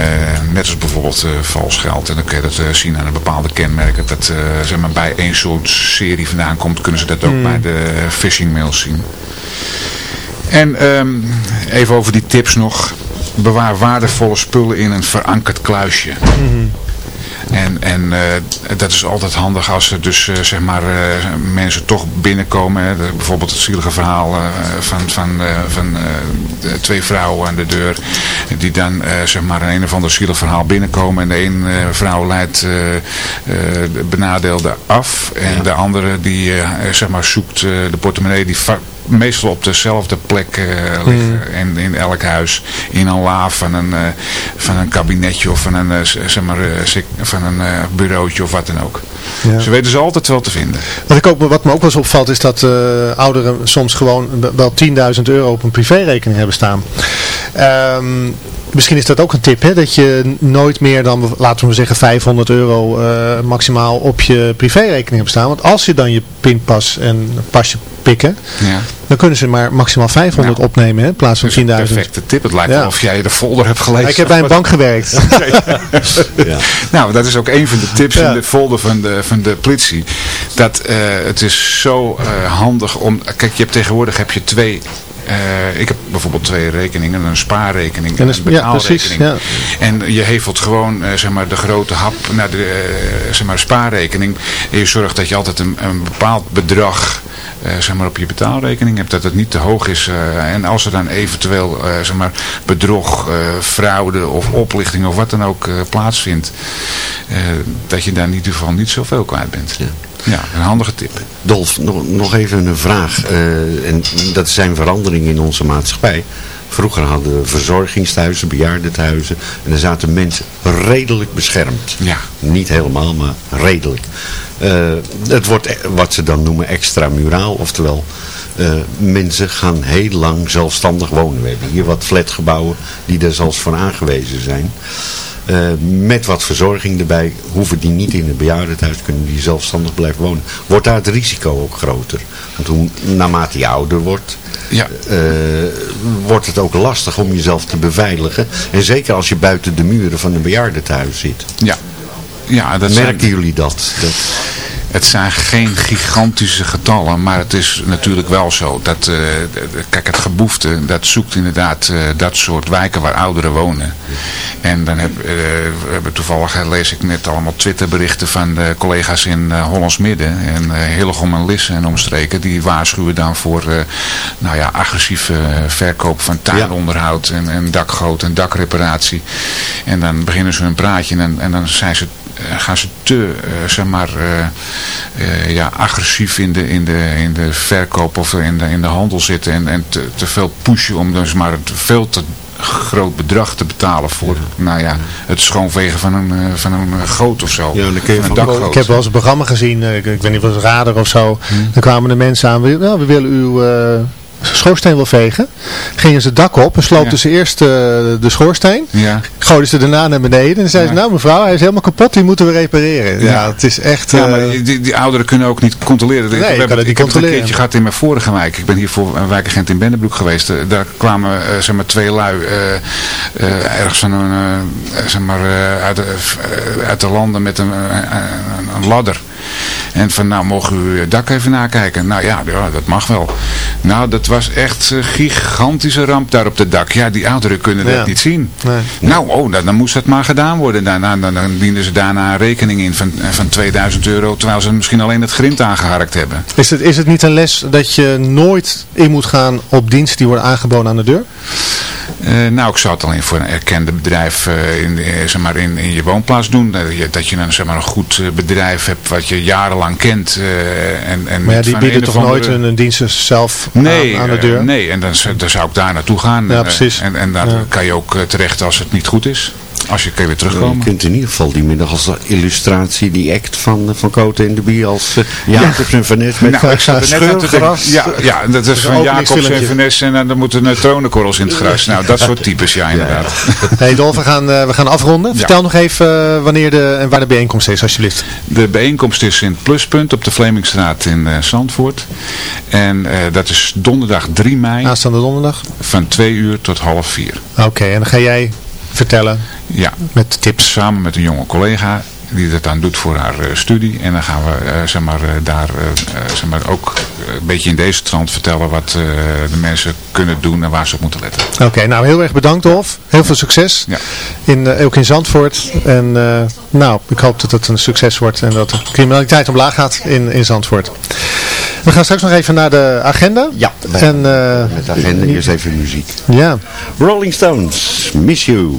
net als bijvoorbeeld eh, vals geld. En dan kun je dat eh, zien aan een bepaalde kenmerken. Dat zeg maar, bij één soort serie vandaan komt, kunnen ze dat ook Hmm. bij de phishing mails zien. En ehm, even over die tips nog. Bewaar waardevolle spullen in een verankerd kluisje. En, en eh, dat is altijd handig als er dus eh, zeg maar eh, mensen toch binnenkomen. Hè. Bijvoorbeeld het zielige verhaal van, van, van de twee vrouwen aan de deur. Die dan zeg maar een een of ander zielig verhaal binnenkomen. En de een vrouw leidt de benadeelde af. En de andere die zeg maar zoekt de portemonnee die meestal op dezelfde plek eh, liggen. En in elk huis. In een la van een, eh, van een kabinetje of van een, eh, zeg maar, van een bureautje of wat dan ook. Ja. Ze weten ze altijd wel te vinden. Wat, ik ook, wat me ook wel eens opvalt is dat ouderen soms gewoon wel 10.000 euro op een privérekening hebben staan. Ehm, misschien is dat ook een tip, hè? dat je nooit meer dan, laten we zeggen, 500 euro maximaal op je privérekening hebt staan. Want als je dan je pinpas en pasje pikken, Ja. dan kunnen ze maar maximaal 500 opnemen hè, in plaats van 10.000. Perfecte tip. Het lijkt Ja. wel of jij de folder hebt gelezen. Ja, ik heb bij een bank gewerkt. [LAUGHS] Ja. Nou, dat is ook een van de tips Ja. in de folder van de, van de politie. Dat eh, het is zo eh, handig om... Kijk, je hebt tegenwoordig heb je twee... eh, ik heb bijvoorbeeld twee rekeningen, een spaarrekening en En een een- ja, precies, betaalrekening. En je hevelt gewoon eh, zeg maar, de grote hap naar de eh, zeg maar, spaarrekening. En je zorgt dat je altijd een, een bepaald bedrag eh, zeg maar, op je betaalrekening hebt. Dat het niet te hoog is. eh, en als er dan eventueel eh, zeg maar, bedrog, eh, fraude of oplichting of wat dan ook eh, plaatsvindt. eh, dat je daar in ieder geval niet zoveel kwijt bent. Ja, een handige tip. Dolf, nog, nog even een vraag. eh, en dat zijn veranderingen in onze maatschappij. Vroeger hadden we verzorgingstehuizen, bejaardentehuizen. En daar zaten mensen redelijk beschermd. Ja. Niet helemaal, maar redelijk. Eh, het wordt e- wat ze dan noemen extramuraal. Oftewel, eh, mensen gaan heel lang zelfstandig wonen. We hebben hier wat flatgebouwen die daar zelfs voor aangewezen zijn. Eh, met wat verzorging erbij hoeven die niet in een bejaardentehuis, kunnen die zelfstandig blijven wonen. Wordt daar het risico ook groter? Want hoe, naarmate je ouder wordt, Ja. eh, wordt het ook lastig om jezelf te beveiligen. En zeker als je buiten de muren van een bejaardentehuis zit. Ja. Ja, dat zijn- Merken jullie dat? dat Het zijn geen gigantische getallen, maar het is natuurlijk wel zo dat, eh, kijk het geboefte, dat zoekt inderdaad eh, dat soort wijken waar ouderen wonen. En dan heb, eh, we hebben toevallig, lees ik net allemaal Twitterberichten van de collega's in Hollands Midden en Hillegom en Lisse en omstreken, die waarschuwen dan voor, nou ja, agressieve verkoop van tuinonderhoud en, en dakgoot en dakreparatie. En dan beginnen ze een praatje en, en dan zijn ze gaan ze te, eh, zeg maar, eh, eh, ja, agressief in de, in, de, in de verkoop of in de, in de handel zitten en, en te, te veel pushen om dus maar een veel te groot bedrag te betalen voor nou ja, het schoonvegen van een, eh, van een eh, goot of zo. Ja, dan kun je Een van- dakgoot. Ik heb wel eens een programma gezien, eh, ik, ik weet niet of het Radar of zo. Hmm. Dan kwamen de mensen aan, we, nou, we willen uw eh, schoorsteen wel vegen. Gingen ze het dak op en sloopten Ja. ze eerst eh, de schoorsteen. Ja. Gooiden ze daarna naar beneden en zeiden ze, nou mevrouw, hij is helemaal kapot, die moeten we repareren. Ja, het is echt... Ja, eh, maar die, die ouderen kunnen ook niet controleren. Nee, ik je heb, kan het niet ik heb het een keertje gehad in mijn vorige wijk. Ik ben hier voor een wijkagent in Bennebroek geweest. Eh, Daar kwamen zeg maar, twee lui ergens van een, zeg maar, uit, de, uit de landen met een, een ladder. En van, nou, mogen we uw dak even nakijken? Nou ja, ja, dat mag wel. Nou, dat was echt een gigantische ramp daar op het dak. Ja, die ouderen kunnen Ja. dat niet zien. Nee. Nou, oh, dan, dan moest dat maar gedaan worden. Daarna, dan, dan dienen ze daarna een rekening in van, van 2000 euro, terwijl ze misschien alleen het grind aangeharkt hebben. Is het, is het niet een les dat je nooit in moet gaan op diensten die worden aangeboden aan de deur? Eh, nou, ik zou het alleen voor een erkende bedrijf eh, in, eh, zeg maar in, in je woonplaats doen. Dat je, dat je een, zeg maar, een goed eh, bedrijf hebt wat je jarenlang kent. eh, en, en Maar ja, die bieden een toch nooit hun diensten zelf Nee, aan, aan de eh, deur? nee, en dan, dan zou ik daar naartoe gaan. Ja, En, eh, precies. En, en daar Ja. kan je ook terecht als het niet goed is. Als je kan je weer Je terugkomen. kunt in ieder geval die middag als illustratie die act van, van Cote en de Bier als uh, Jacobs en Van Nes met Nou, ik zat net aan te denken. scheurgras. Ja, ja, dat is van Jacobs en. Vanessa en dan moeten neutronenkorrels in het gras. Nou, dat soort types, ja, inderdaad. [LAUGHS] Hey Dolf, we gaan, eh, we gaan afronden. Vertel nog even eh, wanneer de, en waar de bijeenkomst is, alsjeblieft. De bijeenkomst is in het Pluspunt op de Vlemingstraat in eh, Zandvoort. En eh, dat is donderdag 3 mei Aanstaande donderdag. van 2 uur tot half 4. Oké, en dan ga jij vertellen. Ja, met tips. samen met een jonge collega die dat dan doet voor haar eh, studie. En dan gaan we eh, zeg maar, eh, daar zeg maar, ook een beetje in deze trant vertellen wat eh, de mensen kunnen doen en waar ze op moeten letten. Oké, nou heel erg bedankt Dolf. Heel veel succes. Ja. In, ook in Zandvoort. En eh, nou, ik hoop dat het een succes wordt en dat de criminaliteit omlaag gaat in, in Zandvoort. We gaan straks nog even naar de agenda. Ja, En, eh, met de agenda eerst even muziek. ja. Rolling Stones, Miss You.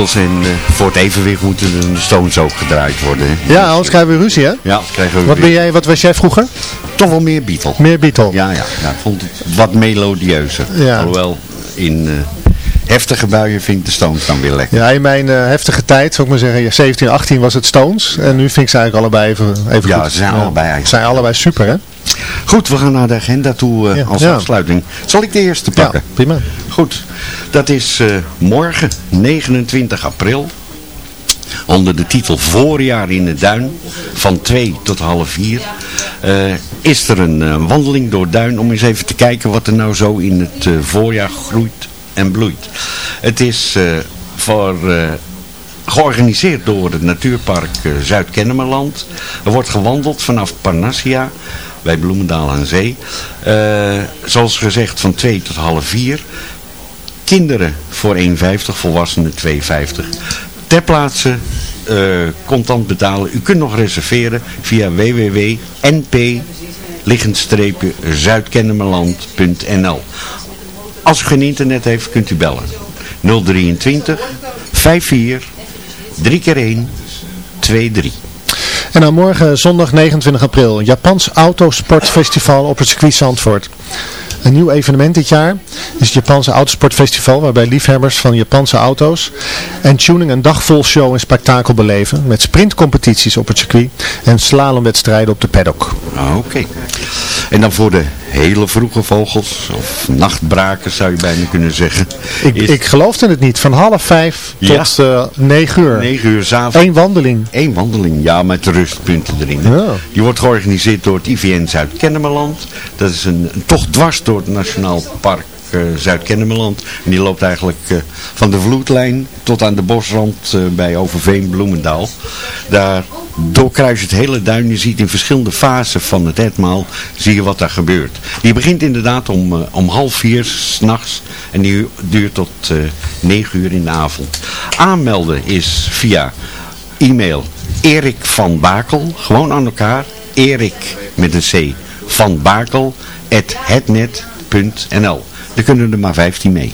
Beatles en eh, voor het evenwicht moeten de Stones ook gedraaid worden. hè. Ja, anders krijgen we ruzie, hè? Ja, krijgen we Wat, ben jij, wat was jij vroeger? Toch wel meer Beatles. Meer Beatle. Ja, ja, ja, ik vond het wat melodieuzer. Ja. Alhoewel, in eh, heftige buien vind ik de Stones dan weer lekker. Ja, in mijn eh, heftige tijd, zou ik maar zeggen, ja, 17, 18 was het Stones. En nu vind ik ze eigenlijk allebei even, even Ja, goed. ze zijn allebei eigenlijk. Ze zijn allebei super, hè? Goed, we gaan naar de agenda toe eh, Ja. als Ja. afsluiting. Zal ik de eerste pakken? prima. Goed, dat is eh, morgen, 29 april. Onder de titel Voorjaar in de Duin, van 2 tot half 4, eh, is er een wandeling door Duin om eens even te kijken wat er nou zo in het voorjaar groeit en bloeit. Het is voor, georganiseerd door het natuurpark Zuid-Kennemerland. Er wordt gewandeld vanaf Parnassia bij Bloemendaal aan Zee. Eh, zoals gezegd van 2 tot half 4. Kinderen voor 1,50, volwassenen 2,50. Ter plaatse eh, contant betalen. U kunt nog reserveren via www.np zuidkennemerland.nl Als u geen internet heeft, kunt u bellen. 023 54 3 keer 1 23. En dan morgen zondag 29 april, Japans Autosportfestival op het circuit Zandvoort. Een nieuw evenement dit jaar is het Japanse Autosportfestival, waarbij liefhebbers van Japanse auto's en tuning een dag vol show en spektakel beleven, met sprintcompetities op het circuit en slalomwedstrijden op de paddock. Ah, Oké. En dan voor de hele vroege vogels, of nachtbraken zou je bijna kunnen zeggen. Ik, is ik geloofde het niet, van half vijf Ja. tot eh 9 uur. 9 uur s'avonds. Eén wandeling. Eén wandeling, ja, met rustpunten erin. Ja. Die wordt georganiseerd door het IVN Zuid-Kennemerland. Dat is een, een tocht dwars door het Nationaal Park eh, Zuid-Kennemerland. En die loopt eigenlijk eh, van de vloedlijn tot aan de bosrand bij Overveen Bloemendaal. Daar doorkruis het hele duin. Je ziet in verschillende fasen van het etmaal zie je wat daar gebeurt. Die begint inderdaad om, eh, om half vier s'nachts en die duurt tot eh 9 uur in de avond. Aanmelden is via e-mail Erik van Bakel, gewoon aan elkaar, Erik met een C, van Bakel, at. Er kunnen er maar 15 mee.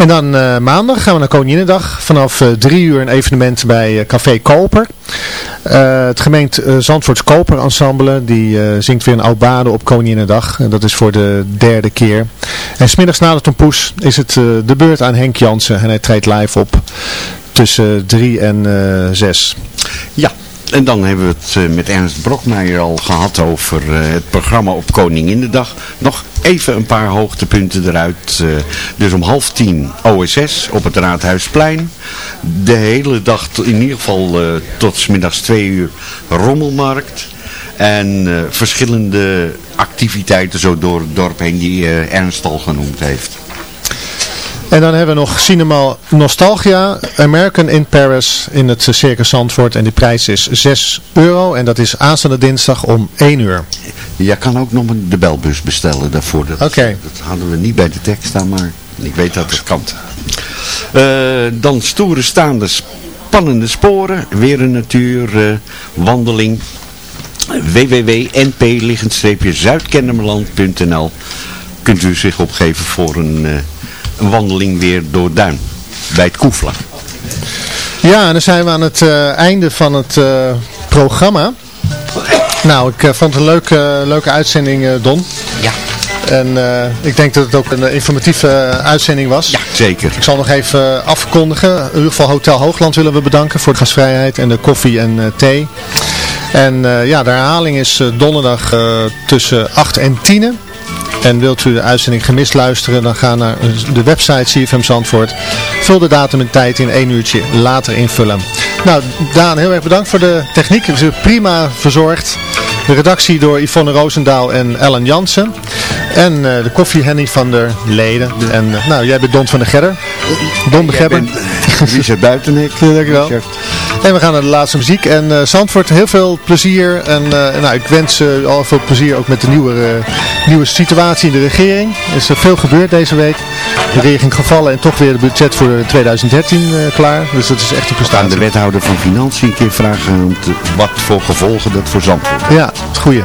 En dan eh, maandag gaan we naar Koninginnedag. Vanaf eh, drie uur een evenement bij eh, Café Koper. Het gemeente eh, Zandvoorts Koper Ensemble die zingt weer een oud op Koninginnedag. En dat is voor de derde keer. En smiddags na de tompoes is het de beurt aan Henk Jansen. En hij treedt live op tussen drie en zes. Ja, en dan hebben we het eh, met Ernst Brokmeijer al gehad over eh, het programma op Koninginnedag. Nog even een paar hoogtepunten eruit. eh, dus om half tien OSS op het Raadhuisplein. De hele dag, in ieder geval tot 's middags twee uur, rommelmarkt. En verschillende activiteiten zo door het dorp heen die Ernst al genoemd heeft. En dan hebben we nog Cinema Nostalgia, American in Paris in het eh, Circus Zandvoort. En die prijs is 6 euro en dat is aanstaande dinsdag om 1 uur. Je kan ook nog de belbus bestellen daarvoor. Dat, Oké. dat hadden we niet bij de tekst staan, maar ik weet dat het kan. Eh, dan stoere staande spannende sporen. Weer een natuurwandeling. www.np-zuidkennemerland.nl Kunt u zich opgeven voor een, eh, een wandeling weer door Duin. Bij het Koefla. Ja, en dan zijn we aan het eh, einde van het eh, programma. Nou, ik eh, vond het een leuke, leuke uitzending, eh, Don. Ja. En eh, ik denk dat het ook een informatieve uitzending was. Ja, zeker. Ik zal nog even afkondigen. In ieder geval Hotel Hoogland willen we bedanken voor de gastvrijheid en de koffie en thee. En ja, de herhaling is donderdag tussen 8 en 10. En wilt u de uitzending gemist luisteren, dan ga naar de website CFM Zandvoort. Vul de datum en tijd in één uurtje later invullen. Nou, Daan, heel erg bedankt voor de techniek. We zijn prima verzorgd. De redactie door Yvonne Roosendaal en Ellen Jansen. En uh, de koffie Henny van der Leden. En uh, nou, jij bent Don van der Gerder. Don de Gebber. Richard Buitenek. Ja, dankjewel. En we gaan naar de laatste muziek. En uh, Zandvoort, heel veel plezier. En nou, ik wens uh, al veel plezier ook met de nieuwe, nieuwe situatie in de regering. Er is veel gebeurd deze week. De regering gevallen en toch weer het budget voor 2013 klaar. Dus dat is echt een prestatie. De wethouder van Financiën een keer vragen wat voor gevolgen dat voor Zandvoort heeft. Het goede.